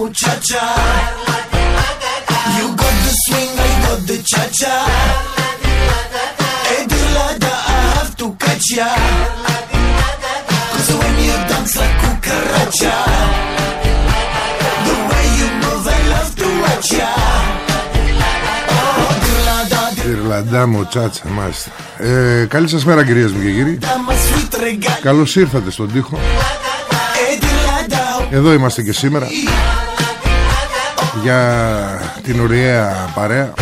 Muchacha, you got the swing, I got the cha cha. Hey, Dilada, I have to catch ya. When you dance like the way you move, I love to watch ya. Dilada, Ιρλαντά μου τσάτσα μάλιστα ε, Καλή σας μέρα κυρίες μου και κύριοι Dilada, my sweet regalia. Καλώς ήρθατε στον τοίχο Hey, Dilada, Εδώ είμαστε και σήμερα Για την ωραία παρέα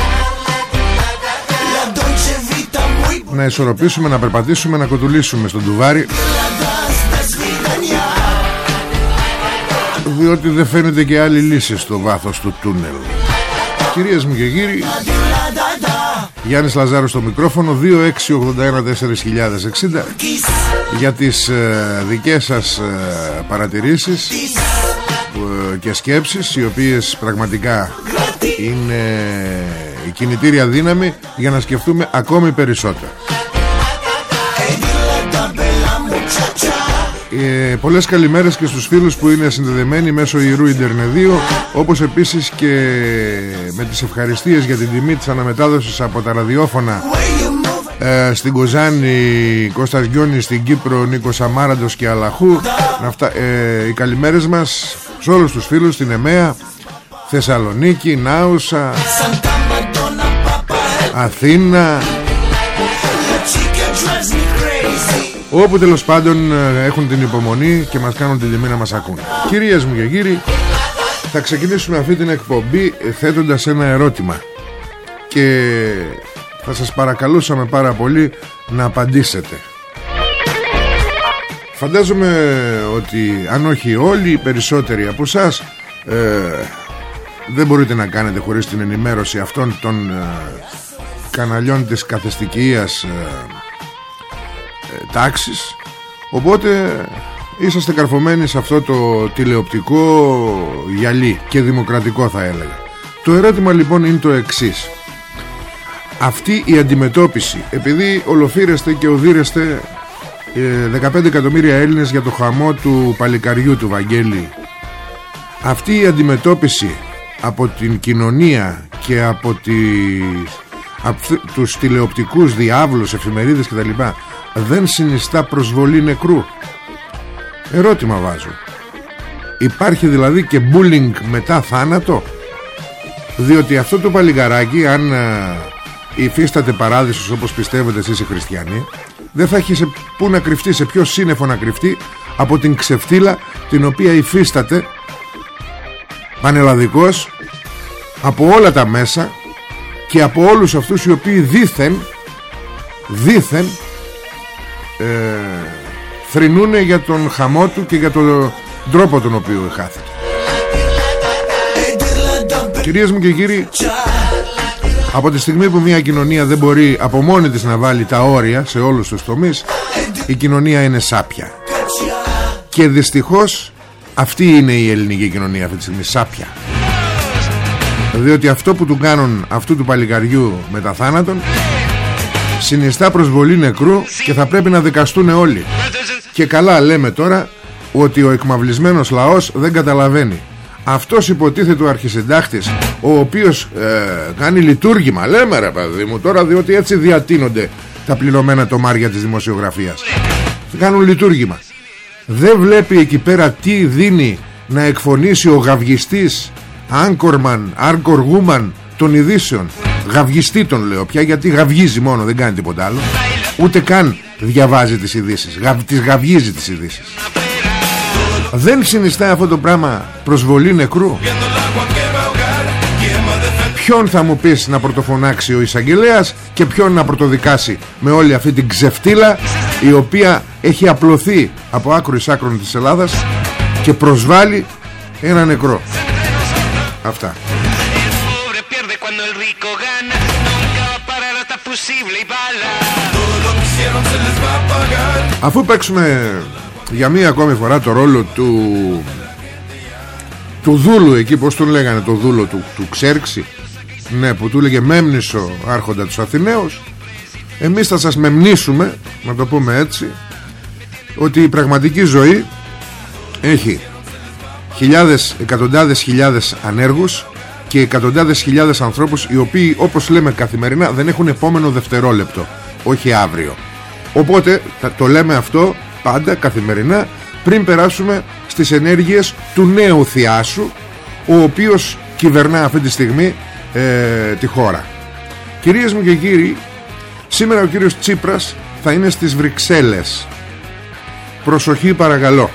la dolce vita muy Να ισορροπήσουμε, να περπατήσουμε, να κοτουλήσουμε στον τουβάρι buena, das vidania. Διότι δεν φαίνεται και άλλη λύση στο βάθος του τούνελ Κυρίες μου και κύριοι Dilada, da, Γιάννης Λαζάρου στο μικρόφωνο 2681-4060 kiss, Για τις ε, δικές σας ε, παρατηρήσεις kiss, ε, και σκέψεις Οι οποίες πραγματικά gratis. είναι η κινητήρια δύναμη Για να σκεφτούμε ακόμη περισσότερο Ε, πολλές καλημέρες και στους φίλους που είναι συνδεδεμένοι μέσω Ιερού Ιντερνεδίου όπως επίσης και με τις ευχαριστίες για την τιμή της αναμετάδοσης από τα ραδιόφωνα. Way you move, ε, στην Κοζάνη, Κώστας Γιώνης, στην Κύπρο, Νίκος Αμάραντος και Αλαχού. Να φτα- ε, οι καλημέρες μας σε όλους τους φίλους στην ΕΜΕΑ Θεσσαλονίκη, Νάουσα, Santa Madonna, Papa, Αθήνα Όπου τέλος πάντων ε, έχουν την υπομονή και μας κάνουν την τιμή να μας ακούν. Κυρίες μου και κύριοι Θα ξεκινήσουμε αυτή την εκπομπή ε, θέτοντας ένα ερώτημα. Και θα σας παρακαλούσαμε πάρα πολύ να απαντήσετε. Φαντάζομαι ότι αν όχι όλοι οι περισσότεροι από εσάς δεν μπορείτε να κάνετε χωρίς την ενημέρωση αυτών των ε, καναλιών της καθεστικίας ε, ε, τάξης οπότε είσαστε καρφωμένοι σε αυτό το τηλεοπτικό γυαλί και δημοκρατικό θα έλεγα. Το ερώτημα λοιπόν είναι το εξής. Αυτή η αντιμετώπιση επειδή ολοφύρεστε και οδύρεστε ε, 15 εκατομμύρια Έλληνες για το χαμό του παλικαριού του Βαγγέλη αυτή η αντιμετώπιση από την κοινωνία και από, τις, από θ- τους τηλεοπτικούς διάβλους, εφημερίδες κτλ δεν συνιστά προσβολή νεκρού. Ερώτημα βάζω. Υπάρχει δηλαδή και bullying μετά θάνατο; Διότι αυτό το παλιγαράκι αν α, υφίσταται παράδεισος όπως πιστεύετε εσείς οι χριστιανοί δεν θα έχει σε πού να κρυφτεί σε ποιο σύννεφο να κρυφτεί από την ξεφτύλα την οποία υφίσταται πανελλαδικός από όλα τα μέσα και από όλους αυτούς οι οποίοι δήθεν δήθεν ε, θρηνούν για τον χαμό του και για τον τρόπο τον οποίο χάθηκε. Hey, Dilada, Κυρίες μου και κύριοι bella από τη στιγμή που μια κοινωνία δεν μπορεί από μόνη της να βάλει τα όρια σε όλους τους τομείς η κοινωνία είναι σάπια. Και δυστυχώς αυτή είναι η ελληνική κοινωνία αυτή τη στιγμή σάπια. Διότι αυτό που του κάνουν αυτού του παλικαριού με τα θάνατον συνιστά προσβολή νεκρού και θα πρέπει να δικαστούν όλοι. Και καλά λέμε τώρα ότι ο εκμαυλισμένος λαός δεν καταλαβαίνει. Αυτός υποτίθεται ο αρχισυντάκτης ο οποίος ε, κάνει λειτουργήμα. Λέμε ρε παιδί μου τώρα διότι έτσι διατείνονται τα πληρωμένα τομάρια της δημοσιογραφίας. Θα κάνουν λειτουργήμα. Δεν βλέπει εκεί πέρα τι δίνει να εκφωνήσει ο γαυγιστής Άγκορμαν, Άγκοργούμαν των ειδήσεων Γαυγιστή τον λέω πια γιατί γαυγίζει μόνο δεν κάνει τίποτα άλλο Ούτε καν διαβάζει τις ειδήσεις. Γαβ, Τις γαυγίζει τις ειδήσεις. Δεν συνιστά αυτό το πράγμα προσβολή νεκρού; Ποιον θα μου πεις να πρωτοφωνάξει ο εισαγγελέας Και ποιον να πρωτοδικάσει Με όλη αυτή την ξεφτύλα Η οποία έχει απλωθεί Από άκρο εις άκρον της Ελλάδας Και προσβάλλει ένα νεκρό; Αυτά Αφού παίξουμε για μία ακόμη φορά το ρόλο του του δούλου εκεί πως τον λέγανε το δούλο του, του Ξέρξη ναι που του λέγε Μέμνησο άρχοντα τους Αθηναίους εμείς θα σας μεμνήσουμε να το πούμε έτσι ότι η πραγματική ζωή έχει χιλιάδες, εκατοντάδες χιλιάδες ανέργους και εκατοντάδες χιλιάδες ανθρώπους οι οποίοι όπως λέμε καθημερινά δεν έχουν επόμενο δευτερόλεπτο όχι αύριο. Οπότε το λέμε αυτό πάντα καθημερινά πριν περάσουμε στις ενέργειες του νέου θειάσου ο οποίος κυβερνά αυτή τη στιγμή ε, τη χώρα. Κυρίες μου και κύριοι σήμερα ο κύριος Τσίπρας θα είναι στις Βρυξέλλες. Προσοχή παρακαλώ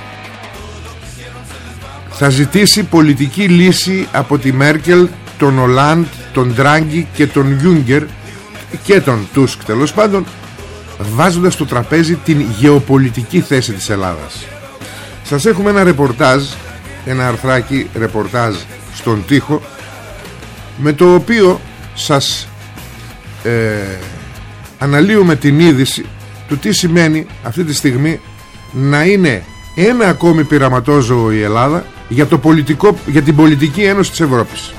θα ζητήσει πολιτική λύση από τη Μέρκελ τον Ολάντ, τον Ντράγκη και τον Γιούγκερ και τον Τούσκ τέλος πάντων βάζοντας στο τραπέζι την γεωπολιτική θέση της Ελλάδας. Σας έχουμε ένα ρεπορτάζ ένα αρθράκι ρεπορτάζ στον τοίχο με το οποίο σας ε, αναλύουμε την είδηση του τι σημαίνει αυτή τη στιγμή να είναι ένα ακόμη πειραματόζωο η Ελλάδα για, το πολιτικό, για την πολιτική ένωση της Ευρώπης.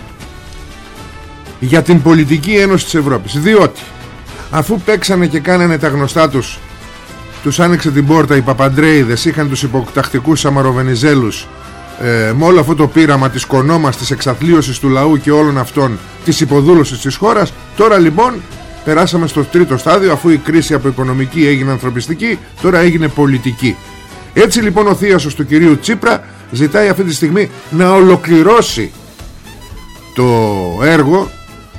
Για την πολιτική ένωση της Ευρώπης. Διότι αφού παίξανε και κάνανε τα γνωστά τους τους άνοιξε την πόρτα οι Παπαντρέιδες είχαν τους υποκτακτικούς Σαμαροβενιζέλους ε, με όλο αυτό το πείραμα της κονόμας της εξαθλίωσης του λαού και όλων αυτών της υποδούλωσης της χώρας τώρα λοιπόν περάσαμε στο τρίτο στάδιο αφού η κρίση από οικονομική έγινε ανθρωπιστική τώρα έγινε πολιτική έτσι λοιπόν ο θείασος του κυρίου Τσίπρα ζητάει αυτή τη στιγμή να ολοκληρώσει το έργο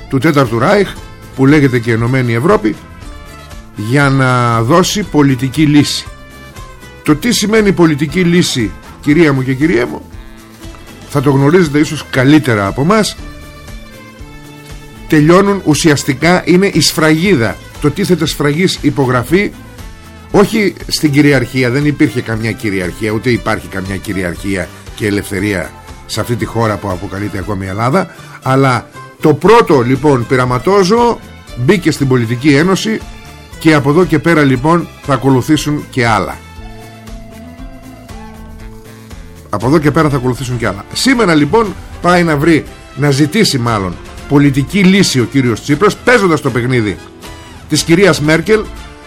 του τέταρτου Ράιχ που λέγεται και Ενωμένη Ευρώπη για να δώσει πολιτική λύση. Το τι σημαίνει πολιτική λύση κυρία μου και κυρία μου θα το γνωρίζετε ίσως καλύτερα από μας τελειώνουν ουσιαστικά είναι η σφραγίδα. Το τίθεται σφραγής υπογραφή όχι στην κυριαρχία δεν υπήρχε καμιά κυριαρχία ούτε υπάρχει καμιά κυριαρχία και ελευθερία σε αυτή τη χώρα που αποκαλείται ακόμη η Ελλάδα. Αλλά το πρώτο λοιπόν πειραματόζω μπήκε στην πολιτική ένωση και από εδώ και πέρα λοιπόν θα ακολουθήσουν και άλλα. Από εδώ και πέρα θα ακολουθήσουν και άλλα. Σήμερα λοιπόν πάει να βρει να ζητήσει μάλλον πολιτική λύση ο κύριος Τσίπρας παίζοντας το παιχνίδι της κυρίας Μέρκελ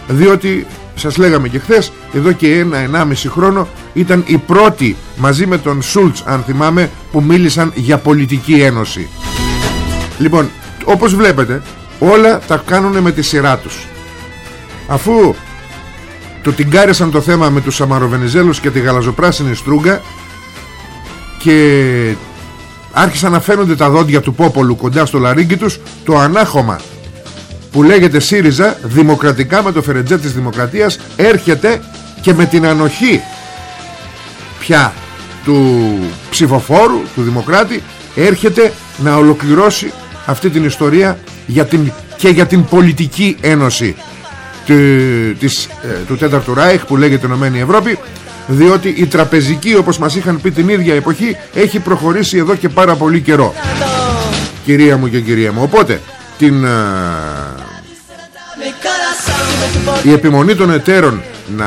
διότι σας λέγαμε και χθες εδώ και ένα ενάμιση χρόνο ήταν η πρώτη μαζί με τον Σούλτς αν θυμάμαι που μίλησαν για πολιτική ένωση. Λοιπόν όπως βλέπετε όλα τα κάνουν με τη σειρά τους. Αφού το τυγκάρισαν το θέμα με τους Σαμαροβενιζέλους και τη γαλαζοπράσινη στρούγκα και άρχισαν να φαίνονται τα δόντια του Πόπολου κοντά στο λαρίγκι τους το ανάχωμα που λέγεται ΣΥΡΙΖΑ δημοκρατικά με το φερετζέ της δημοκρατίας έρχεται και με την ανοχή πια του ψηφοφόρου του δημοκράτη έρχεται να ολοκληρώσει αυτή την ιστορία για την, και για την πολιτική ένωση του, της, ε, του τέταρτου Ράιχ που λέγεται Ενωμένη Ευρώπη διότι η τραπεζική όπως μας είχαν πει την ίδια εποχή έχει προχωρήσει εδώ και πάρα πολύ καιρό. Κυρία μου και κυρία μου οπότε την, ε, η επιμονή των εταίρων να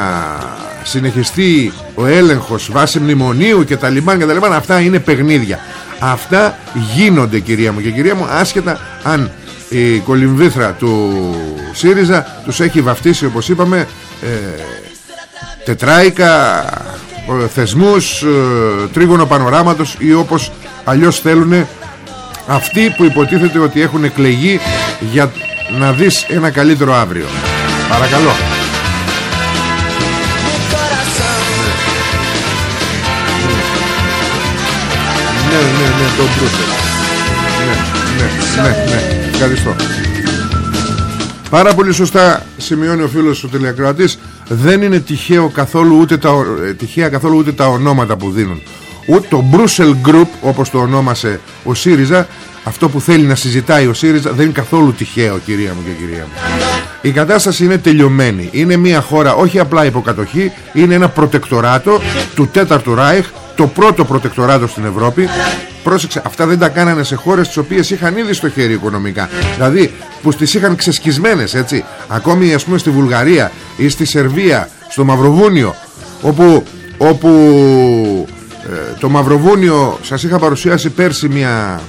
συνεχιστεί ο έλεγχος βάσει μνημονίου και τα λιμάν και τα λιμάν αυτά είναι παιχνίδια. Αυτά γίνονται κυρία μου και κυρία μου άσχετα αν η κολυμβήθρα του ΣΥΡΙΖΑ τους έχει βαφτίσει όπως είπαμε ε, τετράικα θεσμούς ε, τρίγωνο πανοράματος ή όπως αλλιώς θέλουν αυτοί που υποτίθεται ότι έχουν εκλεγεί για να δεις ένα καλύτερο αύριο. Παρακαλώ. Ναι, ναι, ναι, τον Μπρούσελ Ναι, ναι, ναι, ναι, ευχαριστώ. Πάρα πολύ σωστά σημειώνει ο φίλος ο τηλεκροατής Δεν είναι τυχαίο καθόλου ούτε τα, ε, τυχαία καθόλου ούτε τα ονόματα που δίνουν Ούτε το Brussels Group όπως το ονόμασε ο ΣΥΡΙΖΑ Αυτό που θέλει να συζητάει ο ΣΥΡΙΖΑ δεν είναι καθόλου τυχαίο κυρία μου και κυρία μου. Η κατάσταση είναι τελειωμένη. Είναι μια χώρα όχι απλά υποκατοχή Είναι ένα προτεκτοράτο του τέταρτου Ράιχ Το πρώτο προτεκτοράτο στην Ευρώπη. Πρόσεξε, αυτά δεν τα κάνανε σε χώρες τις οποίες είχαν ήδη στο χέρι οικονομικά. Δηλαδή που τις είχαν ξεσκισμένες έτσι. Ακόμη ας πούμε στη Βουλγαρία ή στη Σερβία, στο Μαυροβούνιο Όπου, όπου ε, το Μαυροβούνιο σας είχα παρουσιάσει πέρσι μια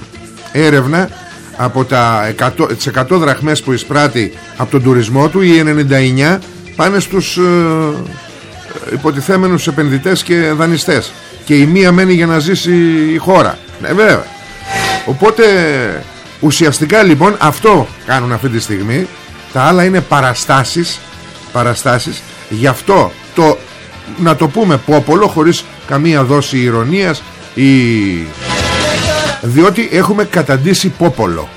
έρευνα από τα 100, τις 100 δραχμές που εισπράττει από τον τουρισμό του οι 99 πάνε στους ε, υποτιθέμενους επενδυτές και δανειστές. Και η μία μένει για να ζήσει η χώρα. Ναι βέβαια. Οπότε ουσιαστικά λοιπόν αυτό κάνουν αυτή τη στιγμή. Τα άλλα είναι παραστάσεις παραστάσεις. Γι' αυτό το να το πούμε πόπολο χωρίς καμία δόση ηρωνίας ή... διότι έχουμε καταντήσει πόπολο.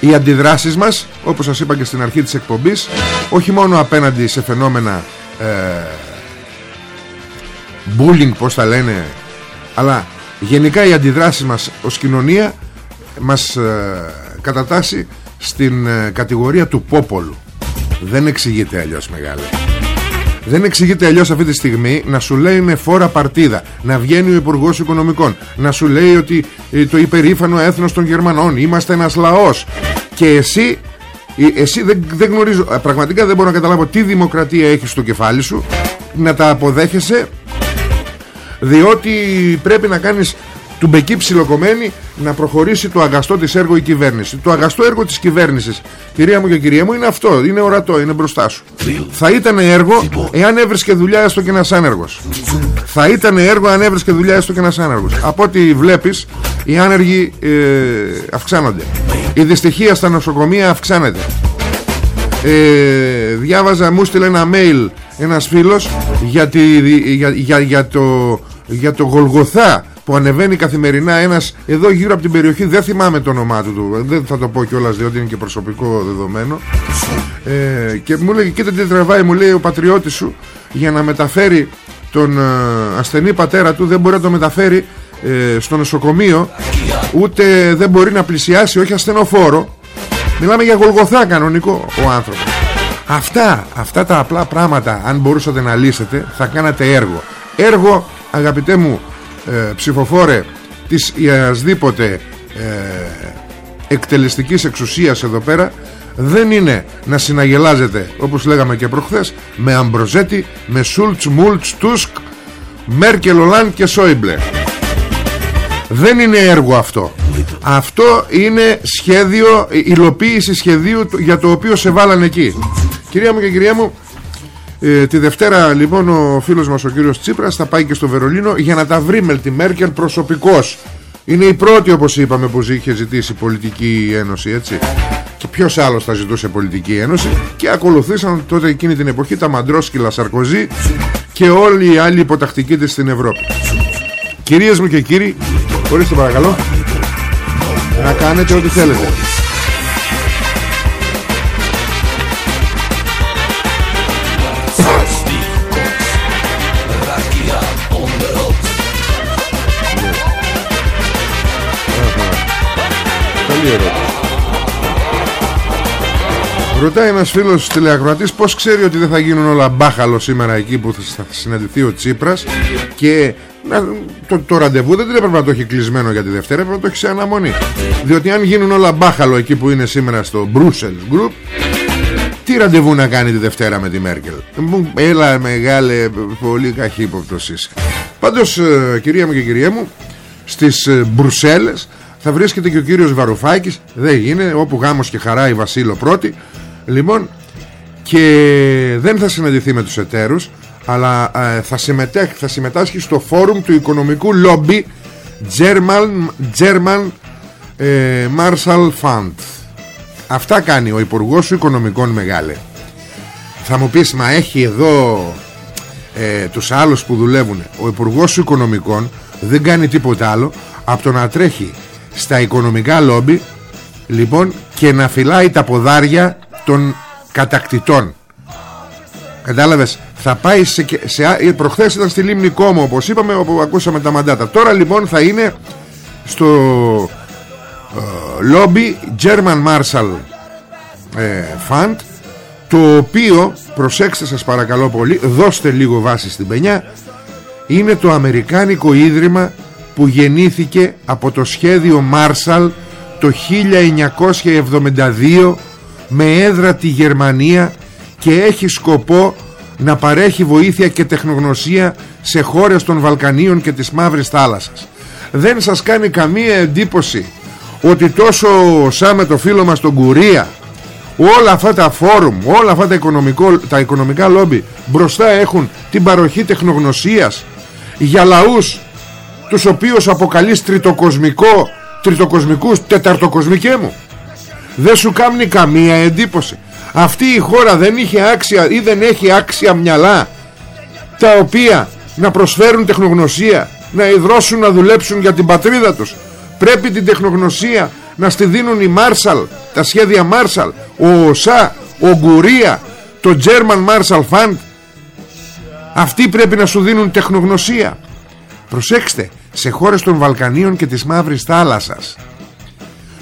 Οι αντιδράσεις μας όπως σας είπα και στην αρχή της εκπομπής όχι μόνο απέναντι σε φαινόμενα ε, bullying πως τα λένε αλλά γενικά οι αντιδράσεις μας ως κοινωνία μας ε, κατατάσσει στην ε, κατηγορία του πόπολου. Δεν εξηγείται αλλιώς μεγάλη δεν εξηγείται αλλιώς αυτή τη στιγμή να σου λέει με φόρα παρτίδα, να βγαίνει ο Υπουργός Οικονομικών, να σου λέει ότι ε, το υπερήφανο έθνος των Γερμανών, είμαστε ένας λαός. Και εσύ, ε, εσύ δεν, δεν γνωρίζω, ε, πραγματικά δεν μπορώ να καταλάβω τι δημοκρατία έχεις στο κεφάλι σου, να τα αποδέχεσαι, διότι πρέπει να κάνεις του μπεκί ψιλοκομμένη να προχωρήσει το αγαστό της έργο η κυβέρνηση. Το αγαστό έργο της κυβέρνησης, κυρία μου και κυρία μου, είναι αυτό. Είναι ορατό, είναι μπροστά σου. Θα ήταν έργο εάν έβρισκε δουλειά έστω και ένας άνεργος. Θα ήταν έργο αν έβρισκε δουλειά έστω και ένας άνεργος. Από ό,τι βλέπεις, οι άνεργοι ε, αυξάνονται. Η δυστυχία στα νοσοκομεία αυξάνεται. Ε, διάβαζα, μου στείλε ένα mail ένας φίλος για, για, για, για το, για το Γολγοθά που ανεβαίνει καθημερινά ένας εδώ γύρω από την περιοχή. Δεν θυμάμαι το όνομά του δεν θα το πω κιόλας διότι είναι και προσωπικό δεδομένο. Ε, και μου λέει κοίτα τι τραβάει μου λέει ο πατριώτης σου για να μεταφέρει τον ε, ασθενή πατέρα του δεν μπορεί να το μεταφέρει ε, στο νοσοκομείο ούτε δεν μπορεί να πλησιάσει όχι ασθενοφόρο μιλάμε για γολγοθά κανονικό ο άνθρωπος. Αυτά, αυτά τα απλά πράγματα αν μπορούσατε να λύσετε θα κάνατε έργο. Έργο αγαπητέ μου ε, ψηφοφόρε της ιασδήποτε ε, εκτελεστικής εξουσίας εδώ πέρα δεν είναι να συναγελάζετε όπως λέγαμε και προχθές με Αμπροζέτη, με Σούλτς, Μούλτς, Τούσκ Μέρκελ, Ολάν και Σόιμπλε δεν είναι έργο αυτό. Αυτό είναι σχέδιο υλοποίηση σχεδίου για το οποίο σε βάλανε εκεί. Κυρία μου και κυρία μου ε, τη Δευτέρα λοιπόν ο φίλος μας ο κύριος Τσίπρας θα πάει και στο Βερολίνο για να τα βρει με τη Μέρκελ προσωπικός. Είναι η πρώτη όπως είπαμε που είχε ζητήσει πολιτική ένωση έτσι. Και ποιος άλλος θα ζητούσε πολιτική ένωση και ακολουθήσαν τότε εκείνη την εποχή τα Μαντρόσκυλα Σαρκοζή και όλοι οι άλλοι υποτακτικοί της στην Ευρώπη. Κυρίες μου και κύριοι, χωρίστε παρακαλώ, να κάνετε ό,τι θέλετε. Ρωτάει ένας φίλος τηλεακροατής Πώς ξέρει ότι δεν θα γίνουν όλα μπάχαλο σήμερα εκεί που θα συναντηθεί ο Τσίπρας Και το, το ραντεβού δεν έπρεπε να το έχει κλεισμένο για τη Δευτέρα Έπρεπε να το έχει σε αναμονή. Διότι αν γίνουν όλα μπάχαλο εκεί που είναι σήμερα στο Brussels Group τι ραντεβού να κάνει τη Δευτέρα με τη Μέρκελ; Έλα μεγάλε πολύ καχύποπτος είσαι. Πάντως ε, κυρία μου και κυρία μου Στις ε, Βρουσέλες θα βρίσκεται και ο κύριος Βαρουφάκης. Δεν γίνει όπου γάμος και χαρά η Βασίλο πρώτη. Λοιπόν και δεν θα συναντηθεί με τους εταίρους αλλά ε, θα, συμμετέχει, θα συμμετάσχει στο φόρουμ του οικονομικού λόμπι German, German ε, Marshall Fund. Αυτά κάνει ο Υπουργός Οικονομικών Μεγάλε. Θα μου πεις μα έχει εδώ ε, τους άλλους που δουλεύουν. Ο Υπουργός Οικονομικών δεν κάνει τίποτα άλλο από το να τρέχει στα οικονομικά λόμπι λοιπόν και να φυλάει τα ποδάρια των κατακτητών. Κατάλαβες; Θα πάει σε, σε, ε, προχθές ήταν στη Λίμνη Κόμο όπως είπαμε όπου ακούσαμε τα μαντάτα. Τώρα λοιπόν θα είναι στο ε, λόμπι German Marshall ε, Fund το οποίο προσέξτε σας παρακαλώ πολύ δώστε λίγο βάση στην πενιά είναι το Αμερικάνικο Ίδρυμα που γεννήθηκε από το σχέδιο Marshall το 1972 με έδρα τη Γερμανία και έχει σκοπό να παρέχει βοήθεια και τεχνογνωσία σε χώρες των Βαλκανίων και της Μαύρης Θάλασσας. Δεν σας κάνει καμία εντύπωση ότι τόσο σαν με το φίλο μας τον Κουρία όλα αυτά τα φόρουμ, όλα αυτά τα, οικονομικό, τα οικονομικά λόμπι μπροστά έχουν την παροχή τεχνογνωσίας για λαούς τους οποίους αποκαλείς τριτοκοσμικό, τριτοκοσμικούς, τεταρτοκοσμικέ μου. Δεν σου κάνει καμία εντύπωση. Αυτή η χώρα δεν είχε άξια ή δεν έχει άξια μυαλά τα οποία να προσφέρουν τεχνογνωσία, να ιδρώσουν να δουλέψουν για την πατρίδα τους. Πρέπει την τεχνογνωσία να στη δίνουν οι Μάρσαλ, τα σχέδια Μάρσαλ, ο ΟΣΑ, ο Γκουρία, το German Marshall Fund. Αυτοί πρέπει να σου δίνουν τεχνογνωσία. Προσέξτε, σε χώρες των Βαλκανίων και της Μαύρης Θάλασσας.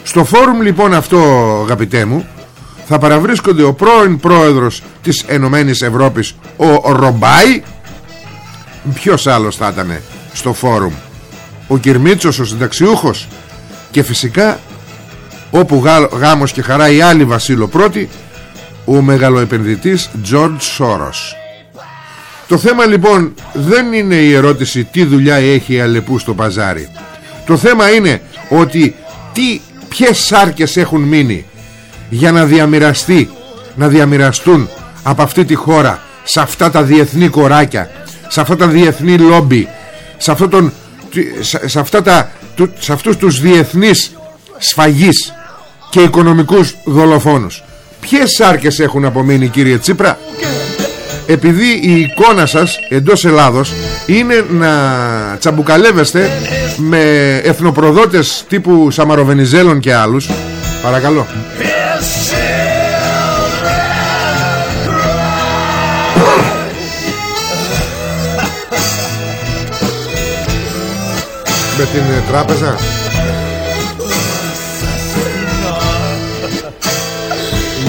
Στο φόρουμ λοιπόν αυτό αγαπητέ μου θα παραβρίσκονται ο πρώην πρόεδρος της Ενωμένης Ευρώπης ο Ρομπάι ποιος άλλος θα ήταν στο φόρουμ ο Κυρμίτσος ο συνταξιούχος και φυσικά όπου γάμος και χαρά η άλλη Βασίλο πρώτη ο μεγαλοεπενδυτής George Soros το θέμα λοιπόν δεν είναι η ερώτηση τι δουλειά έχει η Αλεπού στο παζάρι. Το θέμα είναι ότι τι, ποιες σάρκες έχουν μείνει για να διαμοιραστεί να διαμοιραστούν από αυτή τη χώρα σε αυτά τα διεθνή κοράκια σε αυτά τα διεθνή λόμπι σε, αυτό τον, σε, αυτά τα, σε αυτούς τους διεθνείς σφαγείς και οικονομικούς δολοφόνους. Ποιες σάρκες έχουν απομείνει κύριε Τσίπρα; Επειδή η εικόνα σας εντός Ελλάδος είναι να τσαμπουκαλεύεστε με εθνοπροδότες τύπου Σαμαροβενιζέλων και άλλους παρακαλώ. Με την τράπεζα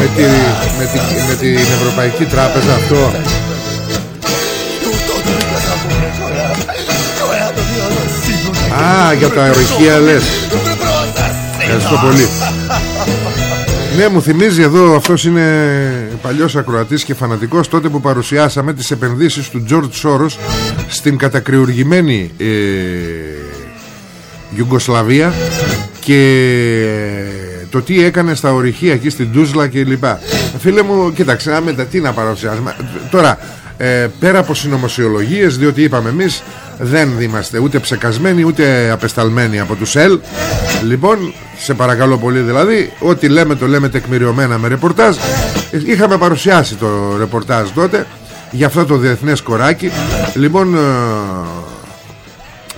με, τη, με, τη, με την Ευρωπαϊκή Τράπεζα αυτό. Α, για τα ορυχεία λες. Ευχαριστώ πολύ. Ναι μου θυμίζει εδώ Αυτός είναι παλιός ακροατής και φανατικός Τότε που παρουσιάσαμε τις επενδύσεις του George Soros Στην κατακριουργημένη ε, Ιουγκοσλαβία Και το τι έκανε στα ορυχεία εκεί στην Τούσλα και λοιπά. Φίλε μου, κοίταξε, μετά τι να παρουσιάσουμε Τώρα, ε, πέρα από συνωμοσιολογίες Διότι είπαμε εμείς δεν είμαστε ούτε ψεκασμένοι ούτε απεσταλμένοι από τους ΕΛ. Λοιπόν, σε παρακαλώ πολύ δηλαδή Ό,τι λέμε το λέμε τεκμηριωμένα με ρεπορτάζ. Είχαμε παρουσιάσει το ρεπορτάζ τότε Για αυτό το διεθνές κοράκι. Λοιπόν, ε,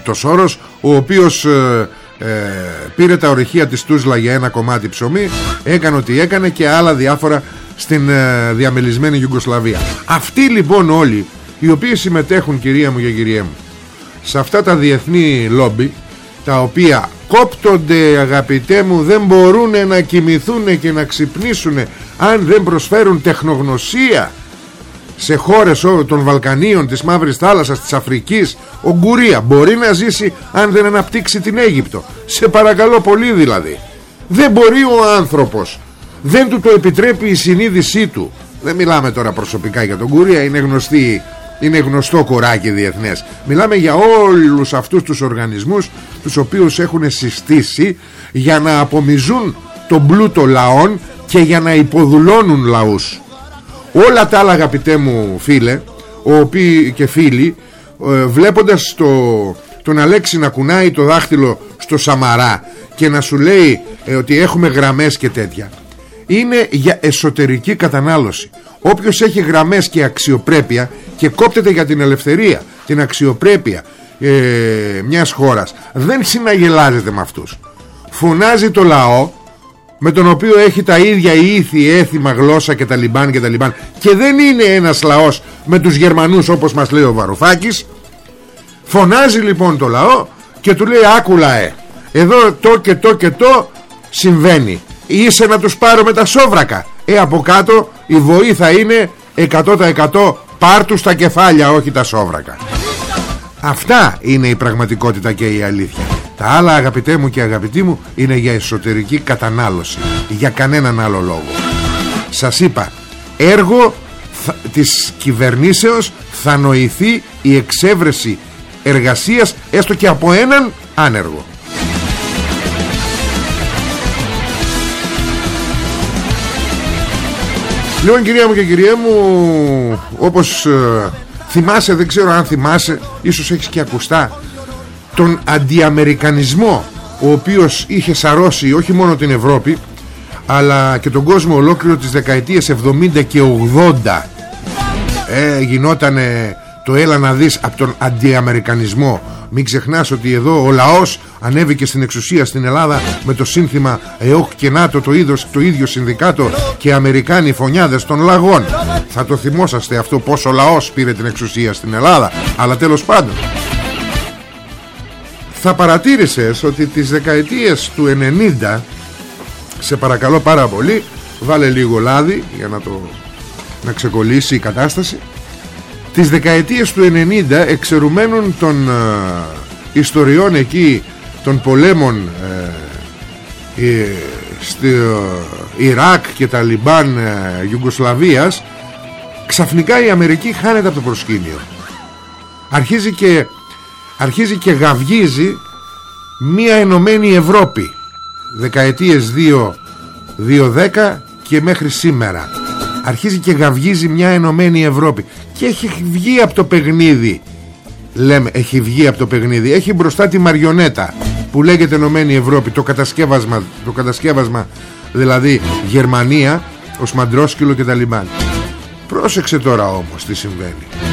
το Σόρος Ο οποίος... Ε, ε, πήρε τα ορυχεία της Τούσλα για ένα κομμάτι ψωμί έκανε ό,τι έκανε και άλλα διάφορα στην ε, διαμελισμένη Ιουγκοσλαβία. Αυτοί λοιπόν όλοι οι οποίοι συμμετέχουν κυρία μου και κυρία μου σε αυτά τα διεθνή λόμπι τα οποία κόπτονται αγαπητέ μου δεν μπορούν να κοιμηθούν και να ξυπνήσουν αν δεν προσφέρουν τεχνογνωσία σε χώρες των Βαλκανίων, της Μαύρης Θάλασσας, της Αφρικής ο Γκουρία μπορεί να ζήσει αν δεν αναπτύξει την Αίγυπτο. Σε παρακαλώ πολύ δηλαδή. Δεν μπορεί ο άνθρωπος. Δεν του το επιτρέπει η συνείδησή του. Δεν μιλάμε τώρα προσωπικά για τον Γκουρία. Είναι γνωστή είναι γνωστό κοράκι διεθνές. Μιλάμε για όλους αυτούς τους οργανισμούς Τους οποίους έχουν συστήσει Για να απομιζούν τον πλούτο λαών Και για να υποδουλώνουν λαούς Όλα τα άλλα αγαπητέ μου φίλε ο οποίοι και φίλοι ε, βλέποντας το, τον Αλέξη να κουνάει το δάχτυλο στο Σαμαρά και να σου λέει ε, ότι έχουμε γραμμές και τέτοια είναι για εσωτερική κατανάλωση. Όποιος έχει γραμμές και αξιοπρέπεια και κόπτεται για την ελευθερία την αξιοπρέπεια ε, μιας χώρας δεν συναγελάζεται με αυτούς. Φωνάζει το λαό με τον οποίο έχει τα ίδια ήθη, έθιμα, γλώσσα και τα λιμπάν και τα λιμπάν. Και δεν είναι ένας λαός με τους Γερμανούς όπως μας λέει ο Βαρουφάκης. Φωνάζει λοιπόν το λαό και του λέει άκουλα ε εδώ το και το και το συμβαίνει. Είσαι να τους πάρω με τα σόβρακα. Ε από κάτω η βοή θα είναι 100% πάρ τους τα κεφάλια όχι τα σόβρακα Αυτά είναι η πραγματικότητα και η αλήθεια Τα άλλα αγαπητέ μου και αγαπητοί μου Είναι για εσωτερική κατανάλωση. Για κανέναν άλλο λόγο. Σας είπα Έργο θα, της κυβερνήσεως Θα νοηθεί η εξέβρεση εργασίας Έστω και από έναν άνεργο. Λοιπόν κυρία μου και κυρία μου Όπως ε, θυμάσαι δεν ξέρω αν θυμάσαι Ίσως έχεις και ακουστά Τον αντιαμερικανισμό Ο οποίος είχε σαρώσει όχι μόνο την Ευρώπη Αλλά και τον κόσμο ολόκληρο Τις δεκαετίες 70 και 80 ε, Γινότανε το έλα να δεις από τον αντιαμερικανισμό μην ξεχνάς ότι εδώ ο λαός ανέβηκε στην εξουσία στην Ελλάδα με το σύνθημα ΕΟΚ και ΝΑΤΟ το, ίδιο, το ίδιο συνδικάτο και Αμερικάνοι φωνιάδες των λαγών. Θα το θυμόσαστε αυτό πως ο λαός πήρε την εξουσία στην Ελλάδα. Αλλά τέλος πάντων. Θα παρατήρησες ότι τις δεκαετίες του 90 σε παρακαλώ πάρα πολύ βάλε λίγο λάδι για να το να ξεκολλήσει η κατάσταση. Τις δεκαετίες του 90 εξαιρουμένων των ε, ιστοριών εκεί των πολέμων ε, ε, στο Ιράκ και τα Λιμπάν ε, Ιουγκοσλαβίας ξαφνικά η Αμερική χάνεται από το προσκήνιο. Αρχίζει και αρχίζει και γαυγίζει μία ενωμένη Ευρώπη. Δεκαετίες 2-10 και μέχρι σήμερα. Αρχίζει και γαυγίζει μια ενωμένη Ευρώπη. Και έχει βγει από το παιχνίδι. Λέμε έχει βγει από το παιχνίδι. Έχει μπροστά τη μαριονέτα που λέγεται ενωμένη Ευρώπη. Το κατασκεύασμα, το κατασκεύασμα δηλαδή Γερμανία ο Σμαντρόσκυλο και τα λιμάνια. Πρόσεξε τώρα όμως τι συμβαίνει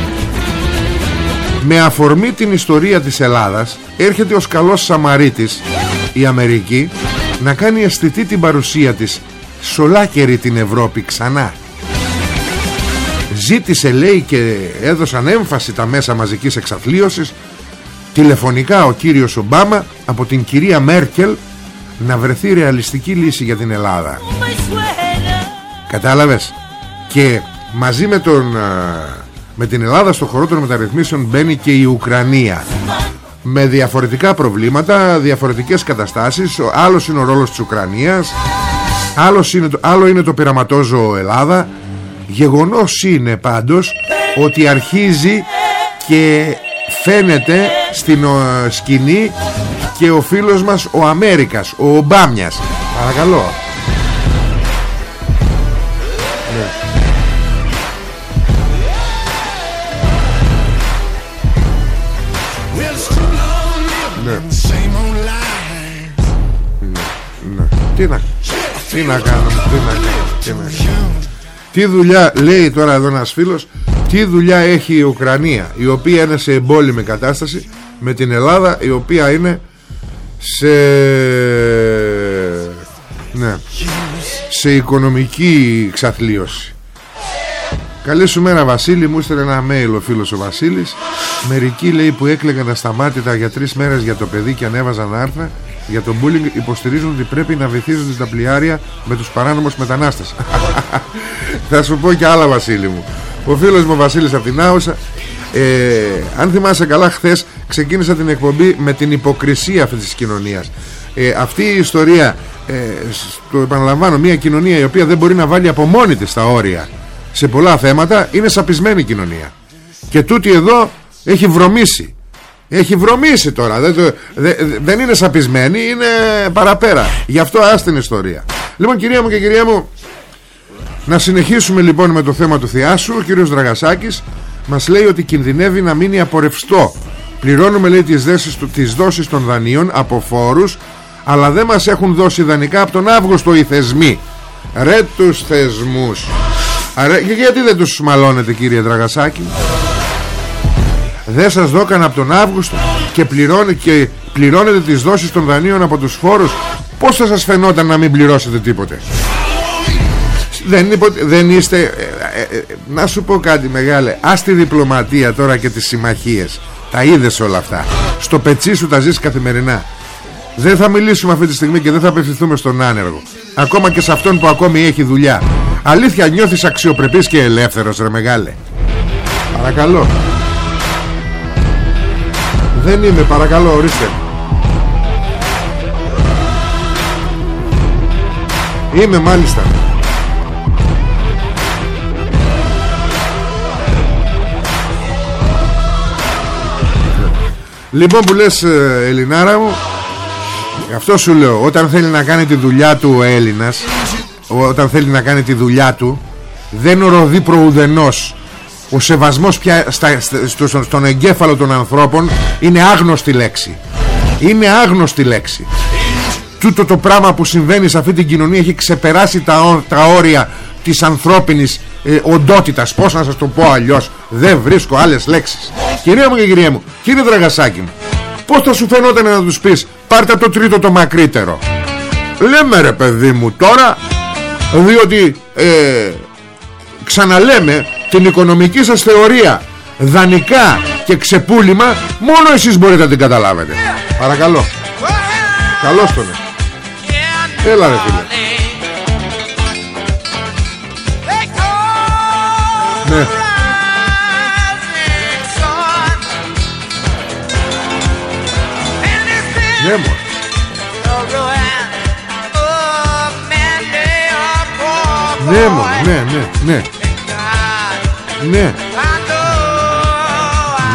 με αφορμή την ιστορία της Ελλάδας έρχεται ο καλός Σαμαρίτης η Αμερική να κάνει αισθητή την παρουσία της σολάκερη την Ευρώπη ξανά ζήτησε λέει και έδωσαν έμφαση τα μέσα μαζικής εξαθλίωσης. Τηλεφωνικά ο κύριος Ομπάμα από την κυρία Μέρκελ να βρεθεί ρεαλιστική λύση για την Ελλάδα. Κατάλαβες; Και μαζί με, τον, με την Ελλάδα στο χώρο των μεταρρυθμίσεων μπαίνει και η Ουκρανία με διαφορετικά προβλήματα διαφορετικές καταστάσεις άλλος είναι ο ρόλος της Ουκρανίας άλλος είναι το, άλλο είναι το πειραματόζωο Ελλάδα Γεγονός είναι πάντως ότι αρχίζει και φαίνεται στην σκηνή και ο φίλος μας ο Αμέρικας, ο Ομπάμιας. Παρακαλώ. Τι να, τι να κάνουμε, τι να κάνουμε, τι να κάνουμε. Τι δουλειά λέει τώρα εδώ ένας φίλος Τι δουλειά έχει η Ουκρανία Η οποία είναι σε εμπόλεμη κατάσταση Με την Ελλάδα η οποία είναι Σε Ναι Σε οικονομική ξαθλίωση. Καλή σου μέρα Βασίλη Μου ήρθε ένα mail ο φίλος ο Βασίλης. Μερικοί λέει που έκλεγαν ασταμάτητα Για τρεις μέρες για το παιδί και ανέβαζαν άρθρα για το bullying υποστηρίζουν ότι πρέπει να βυθίζονται στα πλοιάρια με τους παράνομους μετανάστες. Θα σου πω και άλλα Βασίλη μου. Ο φίλος μου ο Βασίλης από την Άουσα ε, αν θυμάσαι καλά χθες ξεκίνησα την εκπομπή με την υποκρισία αυτής της κοινωνίας. Ε, αυτή η ιστορία ε, το επαναλαμβάνω μια κοινωνία η οποία δεν μπορεί να βάλει από μόνη της τα όρια σε πολλά θέματα είναι σαπισμένη κοινωνία. Και τούτη εδώ έχει βρωμίσει έχει βρωμίσει τώρα δεν, το, δεν είναι σαπισμένη Είναι παραπέρα. Γι' αυτό ας την ιστορία. Λοιπόν κυρία μου και κυρία μου Να συνεχίσουμε λοιπόν με το θέμα του Θεάσου. Ο κύριος Δραγασάκης Μας λέει ότι κινδυνεύει να μείνει απορρευστό. Πληρώνουμε λέει τις, δέσεις, τις δόσεις των δανείων Από φόρους Αλλά δεν μας έχουν δώσει δανεικά Από τον Αύγουστο οι θεσμοί. Ρε τους θεσμούς. Ρε, γιατί δεν τους μαλώνετε κύριε Δραγασάκη; Δεν σας δώκαν από τον Αύγουστο και, πληρώνε, και πληρώνετε τις δόσεις των δανείων από τους φόρους. Πώς θα σας φαινόταν να μην πληρώσετε τίποτε; Δεν, δεν είστε ε, ε, ε, Να σου πω κάτι μεγάλε. Ας τη διπλωματία τώρα και τις συμμαχίες. Τα είδες όλα αυτά. Στο πετσί σου τα ζεις καθημερινά. Δεν θα μιλήσουμε αυτή τη στιγμή Και δεν θα απευθυνθούμε στον άνεργο. Ακόμα και σε αυτόν που ακόμη έχει δουλειά. Αλήθεια νιώθεις αξιοπρεπής και ελεύθερος ρε μεγάλε. Παρακαλώ Δεν είμαι παρακαλώ ορίστε. Είμαι μάλιστα. Λοιπόν που λες ε, Ελληνάρα μου Αυτό σου λέω Όταν θέλει να κάνει τη δουλειά του ο Έλληνας Όταν θέλει να κάνει τη δουλειά του Δεν οροδεί προουδενός Ο σεβασμός πια στα, στο, Στον εγκέφαλο των ανθρώπων Είναι άγνωστη λέξη. Είναι άγνωστη λέξη. Τούτο το πράγμα που συμβαίνει σε αυτή την κοινωνία Έχει ξεπεράσει τα, τα όρια Της ανθρώπινης ε, οντότητας. Πώς να σας το πω αλλιώς Δεν βρίσκω άλλες λέξεις. Κυρία μου και κυρία μου Κύριε Δραγασάκη μου Πώς θα σου φαινόταν να τους πεις Πάρτε το τρίτο το μακρύτερο. Λέμε ρε παιδί μου τώρα Διότι ε, Ξαναλέμε Την οικονομική σας θεωρία Δανικά και ξεπούλημα Μόνο εσείς μπορείτε να την καταλάβετε Παρακαλώ Καλώς τον Έλα ρε φίλε Ναι. Ναι, μου. Ναι, μου, ναι, ναι, ναι. Ναι.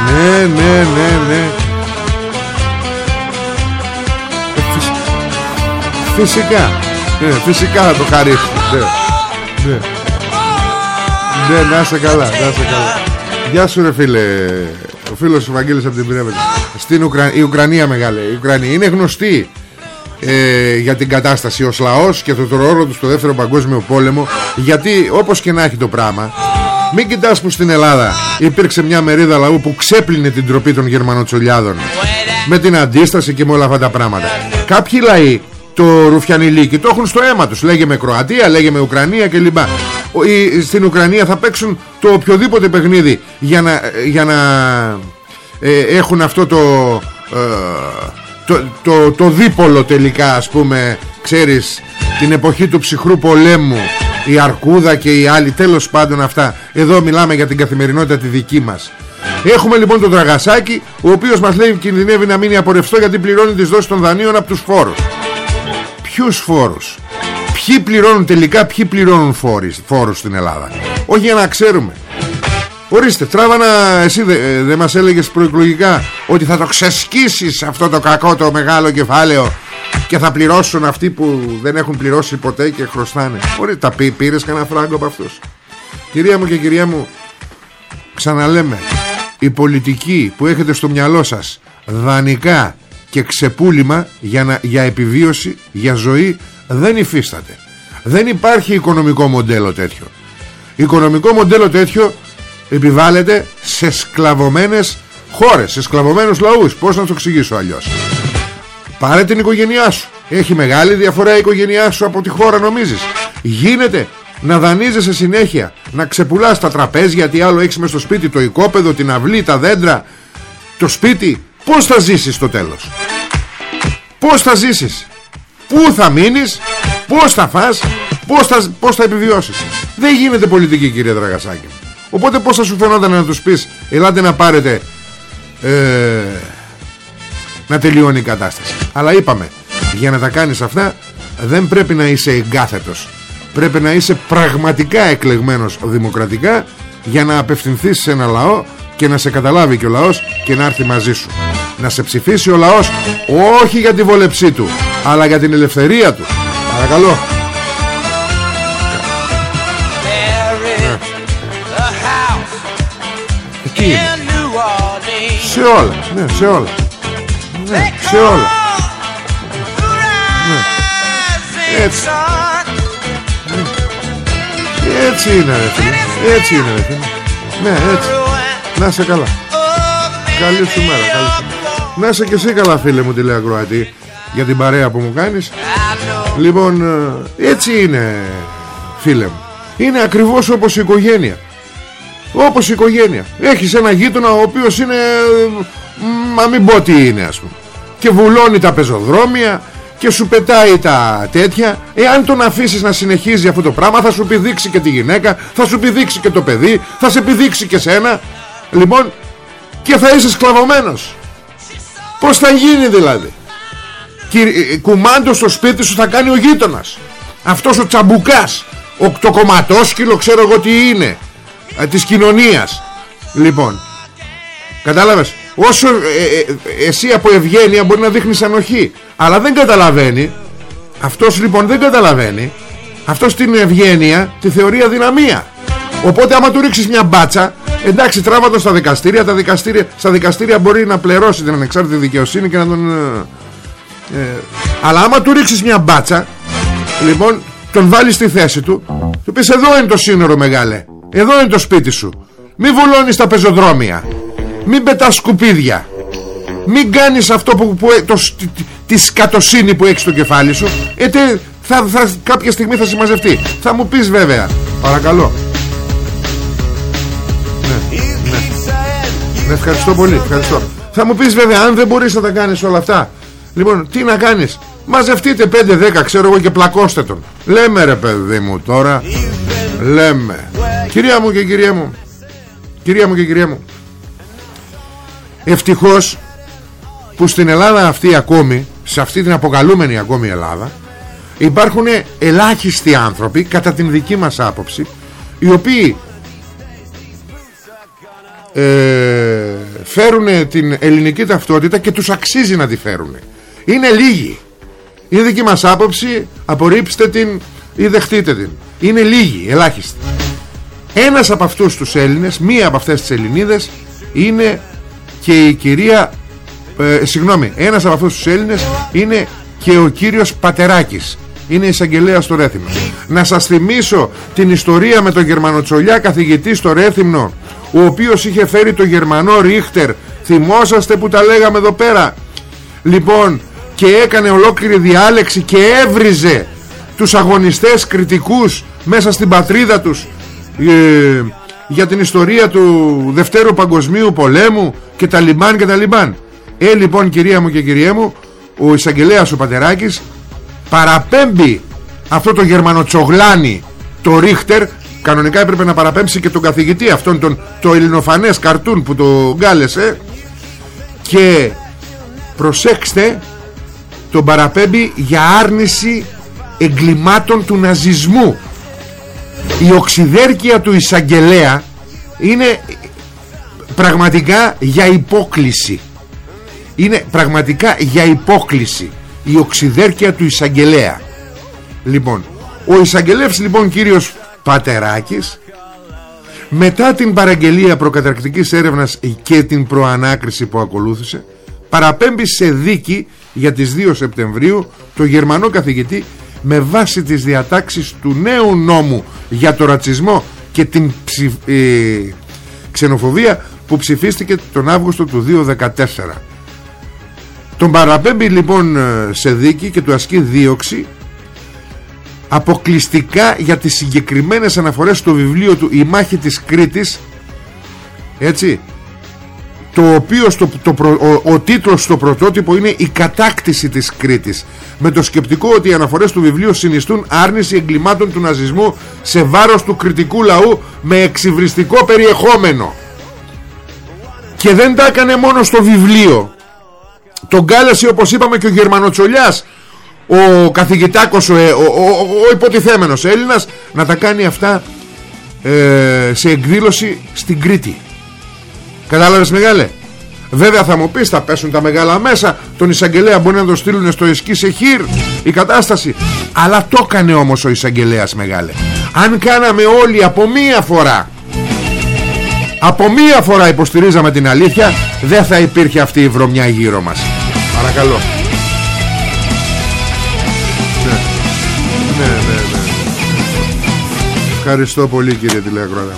Ναι, ναι, ναι, ναι. Φυσικά. Ναι, φυσικά θα το χαρίσω. Ναι. Ναι. Ναι, να είσαι καλά, να είσαι καλά. Γεια σου ρε φίλε, ο φίλος ο Βαγγέλης από την Πρέβετα. Στην Ουκρα... η Ουκρανία μεγάλη, η Ουκρανία είναι γνωστή ε, για την κατάσταση ως λαός και το ρόλο του στο δεύτερο παγκόσμιο πόλεμο γιατί όπως και να έχει το πράγμα μην κοιτάς που στην Ελλάδα υπήρξε μια μερίδα λαού που ξέπλυνε την τροπή των Γερμανοτσολιάδων. Με την αντίσταση και με όλα αυτά τα πράγματα. Κάποιοι λαοί το ρουφιανιλίκι το έχουν στο αίμα τους. Λέγε με Κροατία, λέγε με Ουκρανία κλπ. Στην Ουκρανία θα παίξουν το οποιοδήποτε παιχνίδι για να, για να ε, έχουν αυτό το, ε, το, το, το δίπολο τελικά ας πούμε ξέρεις την εποχή του ψυχρού πολέμου η Αρκούδα και οι άλλοι τέλος πάντων αυτά. Εδώ μιλάμε για την καθημερινότητα τη δική μας. Έχουμε λοιπόν τον Τραγασάκη ο οποίος μας λέει κινδυνεύει να μείνει απορρευστό γιατί πληρώνει τις δόσεις των δανείων από τους φόρους. Ποιους φόρους; Ποιοι πληρώνουν τελικά Ποιοι πληρώνουν φόρους, φόρους στην Ελλάδα; Όχι για να ξέρουμε. Ορίστε τράβανα Εσύ δεν ε, δε μας έλεγες προεκλογικά Ότι θα το ξεσκίσεις Αυτό το κακό το μεγάλο κεφάλαιο Και θα πληρώσουν αυτοί που δεν έχουν πληρώσει ποτέ Και χρωστάνε Ορίστε τα πει, πήρες κανένα φράγκο από αυτούς Κυρία μου και κυρία μου Ξαναλέμε Η πολιτική που έχετε στο μυαλό σας Δανεικά και ξεπούλημα για, να, για επιβίωση, για ζωή δεν υφίσταται. Δεν υπάρχει οικονομικό μοντέλο τέτοιο. Οικονομικό μοντέλο τέτοιο επιβάλλεται σε σκλαβωμένες χώρες, σε σκλαβωμένους λαούς. Πώς να το εξηγήσω αλλιώς; Πάρε την οικογένειά σου. Έχει μεγάλη διαφορά η οικογένειά σου από τη χώρα νομίζεις. Γίνεται να δανείζεσαι συνέχεια, να ξεπουλάς τα τραπέζια, τι άλλο έχεις μες στο σπίτι, το οικόπεδο, την αυλή, τα δέντρα, το σπίτι. Πώς θα ζήσεις στο τέλος; Πώς θα ζήσεις; Πού θα μείνεις; Πώς θα φας; Πώς θα, πώς θα επιβιώσεις; Δεν γίνεται πολιτική κύριε Δραγασάκη Οπότε πώς θα σου φαινόταν να τους πεις Ελάτε να πάρετε ε, Να τελειώνει η κατάσταση. Αλλά είπαμε Για να τα κάνεις αυτά Δεν πρέπει να είσαι εγκάθετος. Πρέπει να είσαι πραγματικά εκλεγμένος δημοκρατικά Για να απευθυνθείς σε ένα λαό Και να σε καταλάβει και ο λαός Και να έρθει μαζί σου. Να σε ψηφίσει ο λαός όχι για τη βολεψή του αλλά για την ελευθερία του. Παρακαλώ. Εκεί. είναι. Σε όλα, ναι, σε όλα. Ναι, σε όλα. Ναι. Έτσι. Ναι. Έτσι είναι ρε φίλε Έτσι είναι ρε φίλε Ναι έτσι Να σε καλά Καλή σου μέρα καλή σου μέρα. Να σε και εσύ καλά φίλε μου τηλεακροατή Για την παρέα που μου κάνεις Λοιπόν ε, έτσι είναι φίλε μου Είναι ακριβώς όπως η οικογένεια Όπως η οικογένεια Έχεις ένα γείτονα ο οποίος είναι ε, Μα μην πω τι είναι ας πούμε. Και βουλώνει τα πεζοδρόμια Και σου πετάει τα τέτοια. Εάν τον αφήσεις να συνεχίζει αυτό το πράγμα Θα σου πηδήξει και τη γυναίκα Θα σου πηδήξει και το παιδί Θα σε πηδήξει και σένα. Λοιπόν Και θα είσαι σκλαβωμένος. Πώς θα γίνει δηλαδή; Κυ- ε, Κουμάντο στο σπίτι σου θα κάνει ο γείτονας. Αυτός ο τσαμπουκάς ο, Το κομματόσκυλο ξέρω εγώ τι είναι ε, Της κοινωνίας. Λοιπόν Κατάλαβες; Όσο ε, ε, εσύ από ευγένεια μπορεί να δείχνεις ανοχή Αλλά δεν καταλαβαίνει. Αυτός λοιπόν δεν καταλαβαίνει. Αυτός την ευγένεια Τη θεωρεί αδυναμία. Οπότε άμα του ρίξεις μια μπάτσα Εντάξει τράβα τον στα δικαστήρια, τα δικαστήρια Στα δικαστήρια μπορεί να πληρώσει την ανεξάρτητη δικαιοσύνη Και να τον ε, ε, Αλλά άμα του ρίξεις μια μπάτσα Λοιπόν τον βάλεις στη θέση του Του πεις εδώ είναι το σύνορο μεγάλε. Εδώ είναι το σπίτι σου. Μη βουλώνεις τα πεζοδρόμια Μην πετάς σκουπίδια. Μην κάνεις αυτό που, που, το, τη, τη- τη σκατοσύνη που έχεις στο κεφάλι σου ε, τε, θα, θα, Κάποια στιγμή θα συμμαζευτεί. Θα μου πεις βέβαια. Παρακαλώ. Ναι, ναι. Ευχαριστώ πολύ ευχαριστώ. Θα μου πεις βέβαια αν δεν μπορείς να τα κάνεις όλα αυτά. Λοιπόν τι να κάνεις; Μαζευτείτε 5-10 ξέρω εγώ και πλακώστε τον. Λέμε ρε παιδί μου τώρα. Λέμε. Κυρία μου και κυρία μου. Κυρία μου και κυρία μου Ευτυχώς Που στην Ελλάδα αυτή ακόμη Σε αυτή την αποκαλούμενη ακόμη Ελλάδα Υπάρχουν ελάχιστοι άνθρωποι Κατά την δική μας άποψη Οι οποίοι ε, φέρουν την ελληνική ταυτότητα και τους αξίζει να τη φέρουν είναι λίγοι. Είναι δική μας άποψη απορρίψτε την ή δεχτείτε την. Είναι λίγοι, ελάχιστοι. Ένας από αυτούς τους Έλληνες μία από αυτές τις Ελληνίδες είναι και η κυρία ε, συγγνώμη, ένας από αυτούς τους Έλληνες είναι και ο κύριος Πατεράκης. Είναι εισαγγελέα στο Ρέθυμνο. Να σας θυμίσω την ιστορία με τον Γερμανοτσολιά καθηγητή στο Ρέθυμνο ο οποίος είχε φέρει το Γερμανό Ρίχτερ. Θυμόσαστε που τα λέγαμε εδώ πέρα; Λοιπόν και έκανε ολόκληρη διάλεξη και έβριζε τους αγωνιστές κριτικούς μέσα στην πατρίδα τους. Ε, για την ιστορία του Δευτέρου Παγκοσμίου Πολέμου και τα λιμάν και τα λιμάν. Ε λοιπόν κυρία μου και κυριέ μου ο εισαγγελέας ο Πατεράκης παραπέμπει αυτό το γερμανοτσογλάνι το Ρίχτερ. Κανονικά έπρεπε να παραπέμψει και τον καθηγητή αυτόν τον, το ελληνοφανές καρτούν που το γκάλεσε. Και προσέξτε τον παραπέμπει για άρνηση εγκλημάτων του ναζισμού η οξυδέρκεια του εισαγγελέα είναι πραγματικά για υπόκληση. Είναι πραγματικά για υπόκληση η οξυδέρκεια του εισαγγελέα. Λοιπόν ο εισαγγελεύς λοιπόν κύριος Πατεράκης μετά την παραγγελία προκαταρκτικής έρευνας και την προανάκριση που ακολούθησε παραπέμπει σε δίκη για τις 2 Σεπτεμβρίου το γερμανό καθηγητή με βάση τις διατάξεις του νέου νόμου για το ρατσισμό και την ψη- ε, ξενοφοβία που ψηφίστηκε τον Αύγουστο του 2014 τον παραπέμπει λοιπόν ε, σε δίκη και του ασκεί δίωξη αποκλειστικά για τις συγκεκριμένες αναφορές στο βιβλίο του «Η μάχη της Κρήτης» έτσι το οποίο στο, το, προ- ο, ο τίτλος στο πρωτότυπο είναι «Η κατάκτηση της Κρήτης» με το σκεπτικό ότι οι αναφορές του βιβλίου συνιστούν άρνηση εγκλημάτων του ναζισμού σε βάρος του κριτικού λαού με εξυβριστικό περιεχόμενο. Και δεν τα έκανε μόνο στο βιβλίο. Τον κάλεσε όπως είπαμε και ο Γερμανοτσολιάς ο καθηγητάκος ο, ε, ο, ο, ο υποτιθέμενος Έλληνας να τα κάνει αυτά ε, σε εκδήλωση στην Κρήτη κατάλαβες μεγάλε βέβαια θα μου πεις θα πέσουν τα μεγάλα μέσα. Τον εισαγγελέα μπορεί να το στείλουν στο εσκή σε χείρ η κατάσταση. Αλλά το έκανε όμως ο εισαγγελέας μεγάλε αν κάναμε όλοι από μία φορά από μία φορά υποστηρίζαμε την αλήθεια δεν θα υπήρχε αυτή η βρωμιά γύρω μας. Παρακαλώ. Ναι. Ναι ναι, ναι. Ευχαριστώ πολύ κύριε τηλεακρότα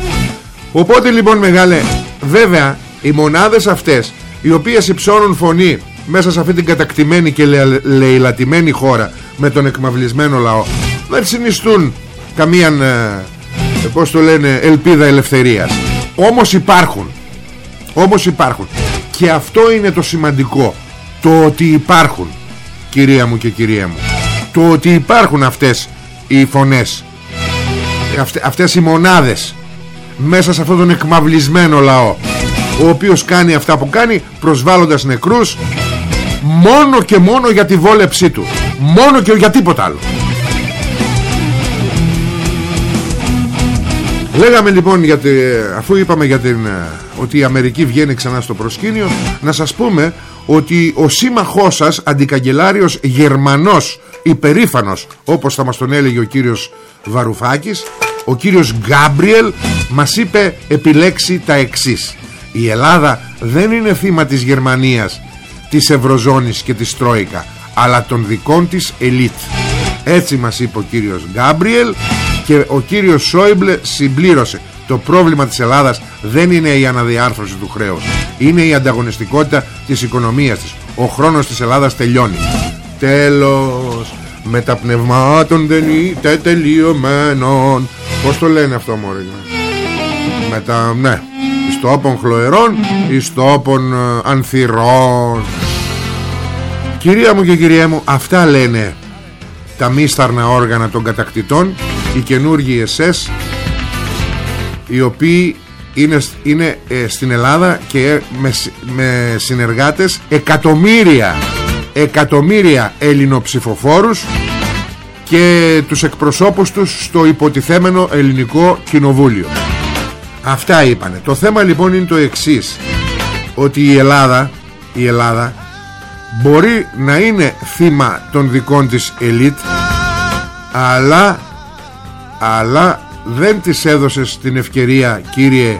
Οπότε λοιπόν μεγάλε Βέβαια οι μονάδες αυτές Οι οποίες υψώνουν φωνή Μέσα σε αυτή την κατακτημένη και λε, λαιλατημένη χώρα Με τον εκμαυλισμένο λαό Δεν συνιστούν καμία ε, Πώς το λένε Ελπίδα ελευθερίας. Όμως υπάρχουν Όμως υπάρχουν. Και αυτό είναι το σημαντικό Το ότι υπάρχουν Κυρία μου και κυρία μου. Το ότι υπάρχουν αυτές οι φωνές αυτές οι μονάδες μέσα σε αυτόν τον εκμαυλισμένο λαό ο οποίος κάνει αυτά που κάνει προσβάλλοντας νεκρούς μόνο και μόνο για τη βόλεψή του μόνο και για τίποτα άλλο. Λέγαμε λοιπόν γιατί, αφού είπαμε για την, ε, ότι η Αμερική βγαίνει ξανά στο προσκήνιο να σας πούμε ότι ο σύμμαχός σας αντικαγκελάριος Γερμανός υπερήφανος όπως θα μας τον έλεγε ο κύριος Βαρουφάκης ο κύριος Γκάμπριελ μας είπε επιλέξει τα εξής. Η Ελλάδα δεν είναι θύμα της Γερμανίας της Ευρωζώνης και της Τρόικα αλλά των δικών της ελίτ. Έτσι μας είπε ο κύριος Γκάμπριελ και ο κύριος Σόιμπλε συμπλήρωσε. Το πρόβλημα της Ελλάδας δεν είναι η αναδιάρθρωση του χρέους είναι η ανταγωνιστικότητα της οικονομίας της. Ο χρόνος της Ελλάδας τελειώνει. Τέλος. Με τα πνευμάτων τελειωμένων Πώς το λένε αυτό μωρέ Με τα ναι. Στο όπον χλωερών Ή στο όπον ε, ανθυρών. Κυρία μου και κυρία μου Αυτά λένε Τα μίσταρνα όργανα των κατακτητών Οι καινούργιοι SS Οι οποίοι είναι, είναι ε, στην Ελλάδα και με, με συνεργάτες εκατομμύρια εκατομμύρια ελληνοψηφοφόρους και τους εκπροσώπους τους στο υποτιθέμενο ελληνικό κοινοβούλιο. Αυτά είπανε. Το θέμα λοιπόν είναι το εξής. Ότι η Ελλάδα η Ελλάδα μπορεί να είναι θύμα των δικών της ελίτ αλλά αλλά δεν της έδωσε την ευκαιρία κύριε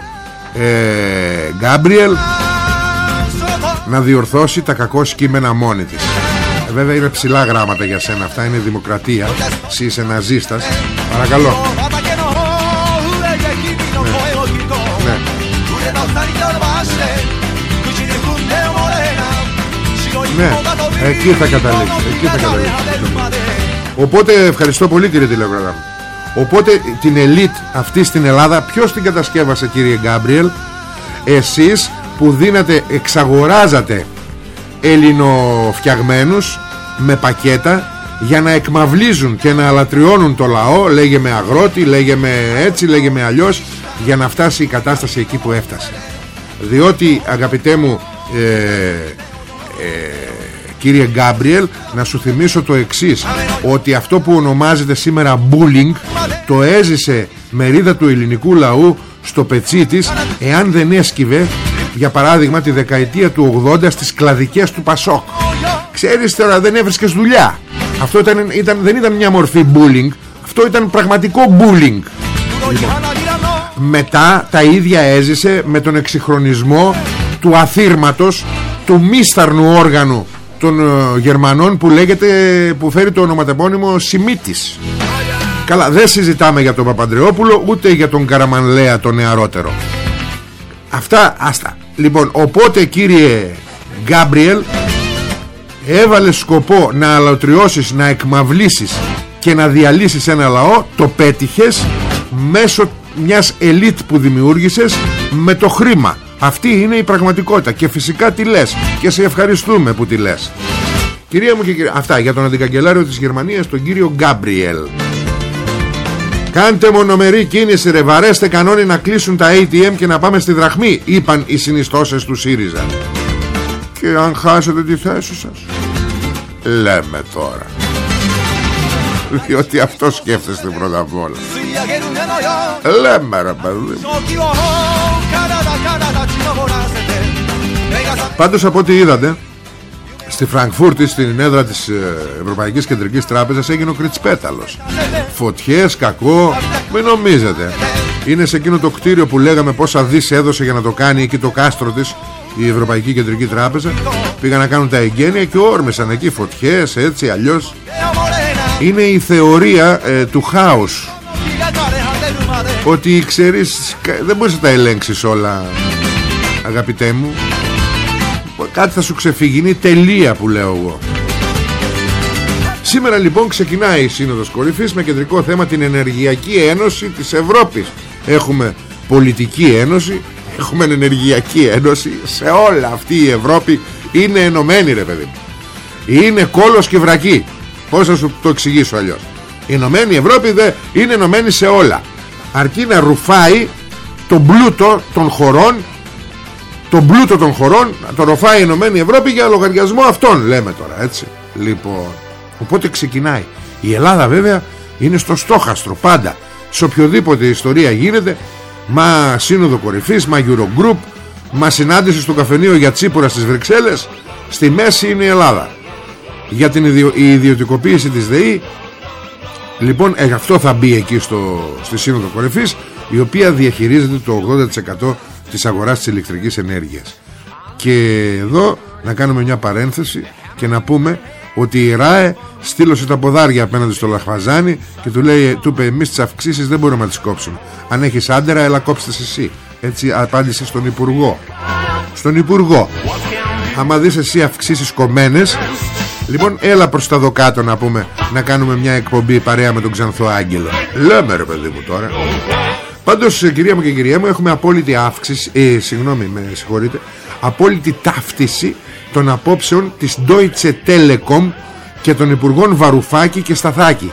ε, Γκάμπριελ να διορθώσει τα κακό κείμενα μόνη της ε, βέβαια είναι ψηλά γράμματα για σένα Αυτά είναι δημοκρατία Εσύ είσαι ναζίστας Παρακαλώ ναι. Ναι, ναι. εκεί θα καταλήξεις Εκεί θα καταλήξεις Οπότε ευχαριστώ πολύ κύριε τηλεγραφά Οπότε την ελίτ αυτή στην Ελλάδα Ποιος την κατασκεύασε κύριε Γκάμπριελ; Εσείς που δίνατε Εξαγοράζατε ελληνοφτιαγμένους με πακέτα για να εκμαυλίζουν και να αλατριώνουν το λαό λέγε με αγρότη, λέγε με έτσι, λέγε με αλλιώς για να φτάσει η κατάσταση εκεί που έφτασε. Διότι αγαπητέ μου ε, ε, κύριε Γκάμπριελ να σου θυμίσω το εξής ότι αυτό που ονομάζεται σήμερα bullying το έζησε μερίδα του ελληνικού λαού στο πετσί της εάν δεν έσκυβε για παράδειγμα τη δεκαετία του 80 στις κλαδικές του Πασόκ. Ξέρεις τώρα δεν έβρισκες δουλειά. Αυτό ήταν, ήταν, δεν ήταν μια μορφή bullying. Αυτό ήταν πραγματικό bullying. Λοιπόν, μετά τα ίδια έζησε με τον εξυγχρονισμό του αθήρματος του μίσταρνου όργανου των ε, Γερμανών που λέγεται που φέρει το ονοματεπώνυμο Σιμίτης. Καλά δεν συζητάμε για τον Παπαντρεόπουλο ούτε για τον Καραμανλέα τον νεαρότερο. Αυτά άστα Λοιπόν οπότε κύριε Γκάμπριελ Έβαλες σκοπό να αλωτριώσεις Να εκμαυλήσεις Και να διαλύσεις ένα λαό Το πέτυχες Μέσω μιας ελίτ που δημιούργησες Με το χρήμα. Αυτή είναι η πραγματικότητα Και φυσικά τι λες Και σε ευχαριστούμε που τη λες. Κυρία μου και κυρία Αυτά για τον αντικαγκελάριο της Γερμανίας Τον κύριο Γκάμπριελ Κάντε μονομερή κίνηση ρε. Βαρέστε κανόνι να κλείσουν τα ATM και να πάμε στη δραχμή Είπαν οι συνιστώσεις του ΣΥΡΙΖΑ. Και αν χάσετε τη θέση σας Λέμε τώρα. Διότι αυτό σκέφτεστε πρώτα απ' όλα. Λέμε ρε παιδί. Πάντως από ό,τι είδατε Στη Φραγκφούρτη στην έδρα της ε, Ευρωπαϊκής Κεντρικής Τράπεζας έγινε ο Κριτσπέταλος Φωτιές, κακό, μην νομίζετε. Είναι σε εκείνο το κτίριο που λέγαμε πόσα δις έδωσε για να το κάνει εκεί το κάστρο της η Ευρωπαϊκή Κεντρική Τράπεζα. Πήγαν να κάνουν τα εγγένεια και όρμησαν εκεί φωτιές έτσι αλλιώς. Είναι η θεωρία ε, του χάους. Ότι ξέρεις δεν μπορείς να τα ελέγξεις όλα αγαπητέ μου κάτι θα σου ξεφύγει είναι η τελεία που λέω εγώ. Σήμερα λοιπόν ξεκινάει η Σύνοδος Κορυφής με κεντρικό θέμα την Ενεργειακή Ένωση της Ευρώπης. Έχουμε πολιτική ένωση, έχουμε ενεργειακή ένωση. Σε όλα αυτή η Ευρώπη είναι ενωμένη ρε παιδί Είναι κόλος και βρακή. Πώς θα σου το εξηγήσω αλλιώς. Η Ενωμένη Ευρώπη δε είναι ενωμένη σε όλα. Αρκεί να ρουφάει τον πλούτο των χωρών τον πλούτο των χωρών να το ροφάει η Ενωμένη Ευρώπη για λογαριασμό αυτών λέμε τώρα έτσι. Λοιπόν οπότε ξεκινάει. Η Ελλάδα βέβαια είναι στο στόχαστρο πάντα. Σε οποιοδήποτε ιστορία γίνεται μα σύνοδο κορυφής μα Eurogroup μα συνάντηση στο καφενείο για τσίπουρα στις Βρυξέλλες στη μέση είναι η Ελλάδα. Για την η ιδιωτικοποίηση της ΔΕΗ λοιπόν ε, αυτό θα μπει εκεί στο, στη σύνοδο κορυφής η οποία διαχειρίζεται το 80% της αγοράς της ηλεκτρικής ενέργειας. Και εδώ να κάνουμε μια παρένθεση και να πούμε ότι η ΡΑΕ στείλωσε τα ποδάρια απέναντι στο Λαχβαζάνι και του λέει του είπε εμείς τις αυξήσεις δεν μπορούμε να τις κόψουμε. Αν έχεις άντερα έλα κόψτε εσύ έτσι απάντησε στον Υπουργό. Στον Υπουργό. Άμα δεις εσύ αυξήσεις κομμένες λοιπόν έλα προς τα δοκάτω να πούμε να κάνουμε μια εκπομπή παρέα με τον Ξανθό Άγγελο λέμε ρε παιδί μου τώρα Πάντως κυρία μου και κυρία μου έχουμε απόλυτη αύξηση ε, Συγγνώμη με συγχωρείτε Απόλυτη ταύτιση των απόψεων της Deutsche Telekom και των Υπουργών Βαρουφάκη και Σταθάκη.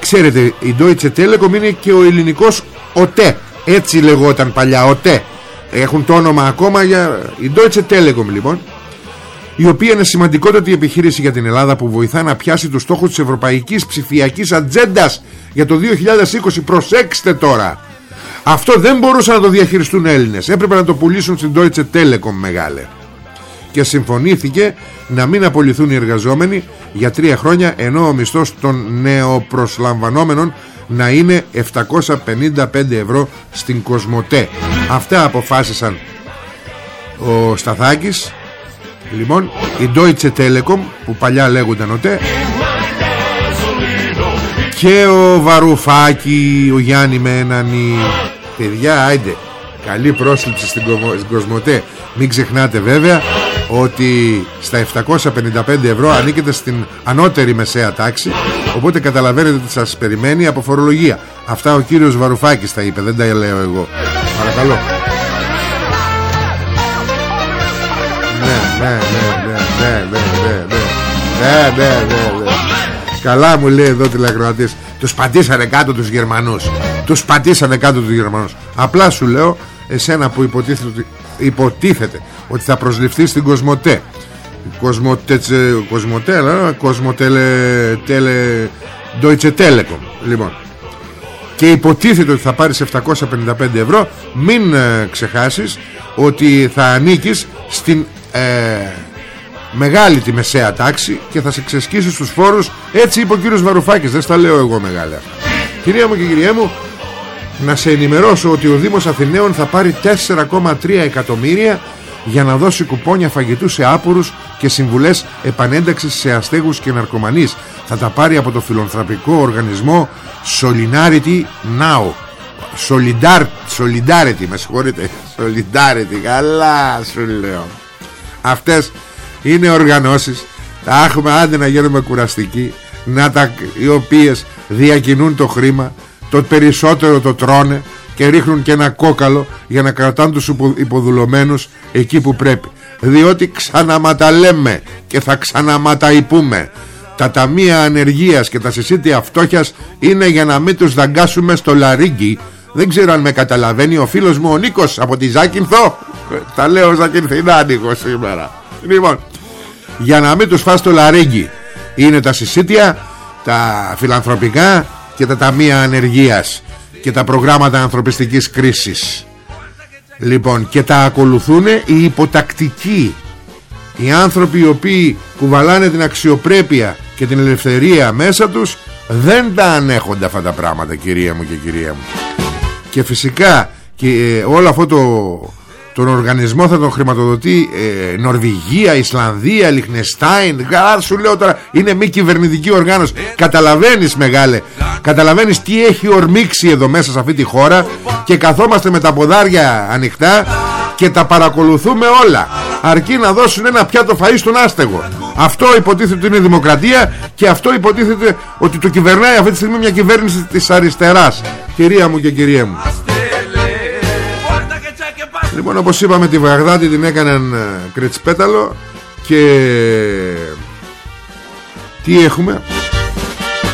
Ξέρετε η Deutsche Telekom είναι και ο ελληνικός ΟΤΕ. Έτσι λεγόταν παλιά ΟΤΕ. Έχουν το όνομα ακόμα για η Deutsche Telekom λοιπόν η οποία είναι σημαντικότατη επιχείρηση για την Ελλάδα που βοηθά να πιάσει τους στόχους της ευρωπαϊκής ψηφιακής ατζέντας για το 2020 προσέξτε τώρα αυτό δεν μπορούσαν να το διαχειριστούν Έλληνες. Έπρεπε να το πουλήσουν στην Deutsche Telekom μεγάλε. Και συμφωνήθηκε να μην απολυθούν οι εργαζόμενοι για τρία χρόνια Ενώ ο μισθός των νεοπροσλαμβανόμενων να είναι 755 ευρώ στην Κοσμοτέ. Αυτά αποφάσισαν ο Σταθάκης. Λοιπόν η Deutsche Telekom που παλιά λέγονταν ΟΤΕ και ο Βαρουφάκη ο Γιάννη Μένανη Παιδιά άιντε Καλή πρόσληψη στην Κοσμοτέ Μην ξεχνάτε βέβαια Ότι στα 755 ευρώ Ανήκετε στην ανώτερη μεσαία τάξη Οπότε καταλαβαίνετε τι σας περιμένει Από φορολογία Αυτά ο κύριος Βαρουφάκης τα είπε Δεν τα λέω εγώ Παρακαλώ Ναι ναι ναι ναι ναι ναι ναι ναι ναι ναι ναι Καλά μου λέει εδώ τηλεκροατής Τους πατήσανε κάτω τους Γερμανούς. Τους πατήσανε κάτω τους Γερμανούς. Απλά σου λέω Εσένα που υποτίθεται, ότι, υποτίθεται ότι θα προσληφθεί στην Κοσμοτέ. Κοσμοτέ Κοσμοτέ Κοσμοτέλε Τέλε Deutsche Telekom. Λοιπόν και υποτίθεται ότι θα πάρεις 755 ευρώ μην ε, ξεχάσεις ότι θα ανήκεις στην ε, μεγάλη τη μεσαία τάξη και θα σε ξεσκίσει στους φόρους έτσι είπε ο κύριος Βαρουφάκης δεν στα λέω εγώ μεγάλα. Κυρία μου και κυρία μου να σε ενημερώσω ότι ο Δήμος Αθηναίων θα πάρει 4,3 εκατομμύρια για να δώσει κουπόνια φαγητού σε άπορους και συμβουλές επανένταξης σε αστέγους και ναρκωμανείς. Θα τα πάρει από το φιλονθραπικό οργανισμό Solidarity Now. Solidar, Solidarity με συγχωρείτε. Solidarity καλά σου λέω. Αυτές είναι οργανώσεις. Τα έχουμε άντε να γίνουμε κουραστικοί να τα, οι οποίες διακινούν το χρήμα το περισσότερο το τρώνε και ρίχνουν και ένα κόκαλο για να κρατάνε τους υποδουλωμένους εκεί που πρέπει. Διότι ξαναματαλέμε και θα ξαναματαϊπούμε. Τα ταμεία ανεργίας και τα συσίτια φτώχειας είναι για να μην τους δαγκάσουμε στο λαρίγκι. Δεν ξέρω αν με καταλαβαίνει ο φίλος μου ο Νίκος από τη Ζάκυνθο. Τα λέω Ζάκυνθινά σήμερα Λοιπόν για να μην τους φας το λαρέγγι είναι τα συσίτια τα φιλανθρωπικά και τα ταμεία ανεργίας και τα προγράμματα ανθρωπιστικής κρίσης. Λοιπόν και τα ακολουθούν οι υποτακτικοί. Οι άνθρωποι οι οποίοι κουβαλάνε την αξιοπρέπεια και την ελευθερία μέσα τους δεν τα ανέχονται αυτά τα πράγματα κυρία μου και κυρία μου. Και φυσικά και ε, όλο αυτό το τον οργανισμό θα τον χρηματοδοτεί ε, Νορβηγία, Ισλανδία, Λιχνεστάιν. Καλά σου λέω τώρα είναι μη κυβερνητική οργάνωση. Καταλαβαίνεις μεγάλε Καταλαβαίνεις τι έχει ορμήξει εδώ μέσα σε αυτή τη χώρα Και καθόμαστε με τα ποδάρια ανοιχτά Και τα παρακολουθούμε όλα Αρκεί να δώσουν ένα πιάτο φαΐ στον άστεγο. Αυτό υποτίθεται ότι είναι δημοκρατία Και αυτό υποτίθεται ότι το κυβερνάει αυτή τη στιγμή μια κυβέρνηση της αριστεράς. Κυρία μου και κυρία μου Λοιπόν όπως είπαμε τη Βαγδάτη την έκαναν ε, κρετσπέταλο Και τι έχουμε;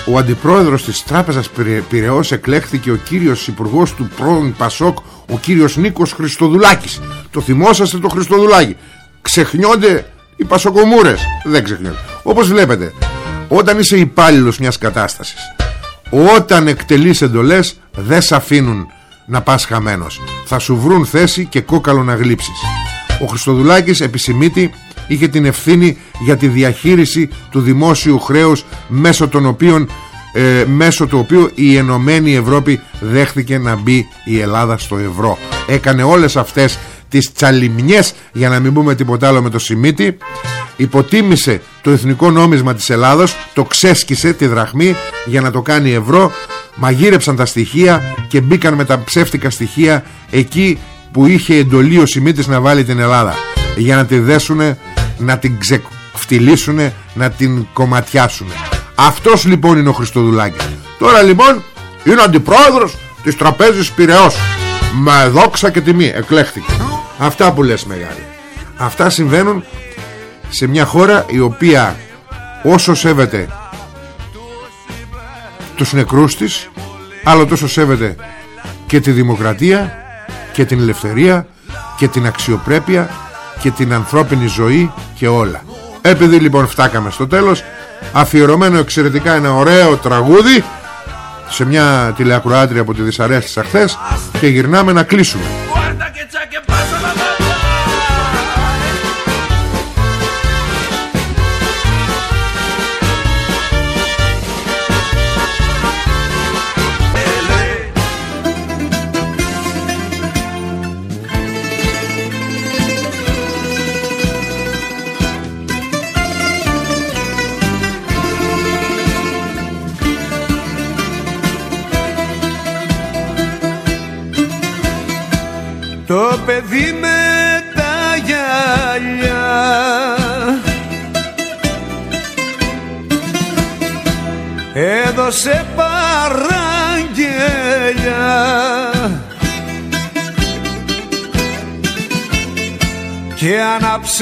Ο αντιπρόεδρος της τράπεζας Πυραιός εκλέχθηκε ο κύριος υπουργός του πρώην Πασόκ Ο κύριος Νίκος Χριστοδουλάκης. Το θυμόσαστε το Χριστοδουλάκη Ξεχνιόνται οι Πασοκομούρες. Δεν ξεχνιόνται. Όπως βλέπετε Όταν είσαι υπάλληλος μιας κατάστασης Όταν εκτελείς εντολές Δεν σε αφήνουν να πας χαμένος. Θα σου βρουν θέση και κόκαλο να γλύψεις. Ο Χριστοδουλάκης επισημίτη είχε την ευθύνη για τη διαχείριση του δημόσιου χρέους μέσω, των οποίων, ε, μέσω του οποίου η Ενωμένη Ευρώπη δέχθηκε να μπει η Ελλάδα στο ευρώ. Έκανε όλες αυτές τις τσαλιμιές για να μην πούμε τίποτα άλλο με το Σιμίτη υποτίμησε το εθνικό νόμισμα της Ελλάδος το ξέσκησε τη δραχμή για να το κάνει ευρώ μαγείρεψαν τα στοιχεία και μπήκαν με τα ψεύτικα στοιχεία εκεί που είχε εντολή ο Σιμίτης να βάλει την Ελλάδα για να τη δέσουνε να την ξεφτυλίσουνε να την κομματιάσουνε. Αυτός λοιπόν είναι ο Χριστοδουλάκης. Τώρα λοιπόν είναι αντιπρόεδρος της τραπέζης Πυραιός. Με δόξα και τιμή εκλέχθηκε αυτά που λες μεγάλη. Αυτά συμβαίνουν σε μια χώρα η οποία όσο σέβεται τους νεκρούς της άλλο τόσο σέβεται και τη δημοκρατία και την ελευθερία και την αξιοπρέπεια και την ανθρώπινη ζωή και όλα. Επειδή λοιπόν φτάκαμε στο τέλος αφιερωμένο εξαιρετικά ένα ωραίο τραγούδι σε μια τηλεακροάτρια από τη δυσαρέστησα χθες και γυρνάμε να κλείσουμε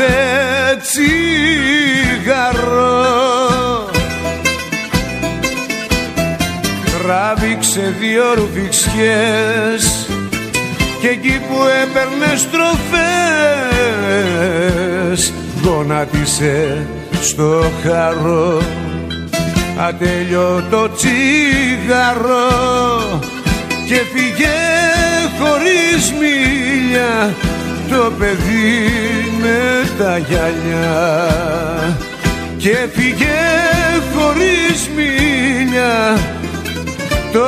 άναψε τσιγαρό Τράβηξε δύο ρουφιξιές και εκεί που έπαιρνες στροφές γονάτισε στο χαρό. Ατέλειωτο τσιγαρό και φύγε χωρίς μίλια το παιδί με τα γυαλιά και φύγε χωρίς μίλια το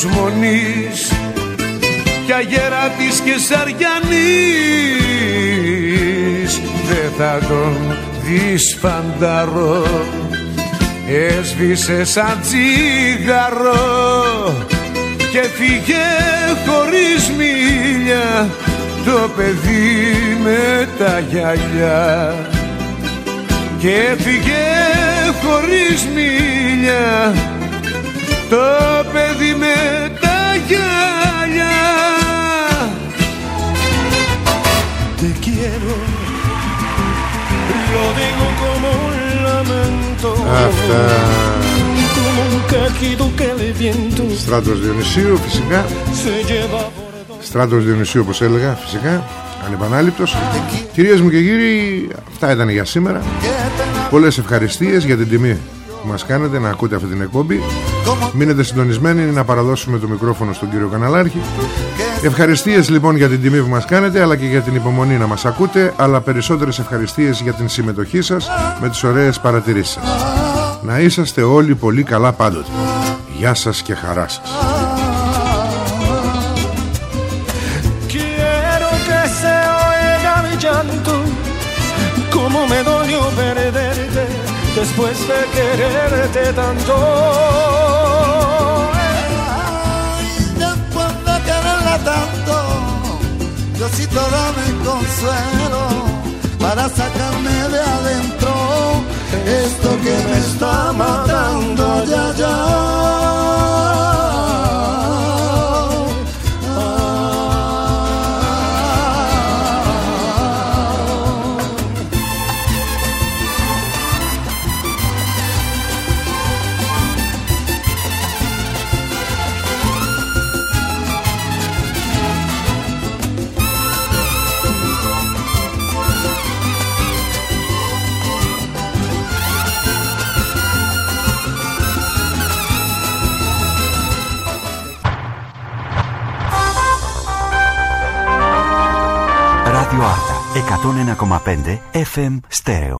της προσμονής κι αγέρα της Κεσαριανής δεν θα τον δεις φανταρό έσβησε σαν τσιγαρό και φύγε χωρίς μίλια το παιδί με τα γυαλιά. Και φύγε χωρίς μίλια το παιδί με τα γυαλιά Te quiero Lo digo Αυτά. Στράτος Διονυσίου φυσικά. Στρατό Διονυσίου όπως έλεγα φυσικά. Ανεπανάληπτος. Κυρίες μου και κύριοι Αυτά ήταν για σήμερα. Πολλές ευχαριστίες για την τιμή που μας κάνετε να ακούτε αυτή την εκπομπή. Μείνετε συντονισμένοι να παραδώσουμε το μικρόφωνο στον κύριο Καναλάρχη. Ευχαριστίες λοιπόν για την τιμή που μας κάνετε αλλά και για την υπομονή να μας ακούτε αλλά περισσότερες ευχαριστίες για την συμμετοχή σας με τις ωραίες παρατηρήσεις σας. Να είσαστε όλοι πολύ καλά πάντοτε. Γεια σας και χαρά σας. Quiero que se oiga mi llanto Como me dolió perderte Después de quererte tanto Después de quererla tanto, Diosito dame consuelo para sacarme de adentro esto que me está matando ya ya. Κατόνενα κομμάπενδε, ΕΦΜ Στέο.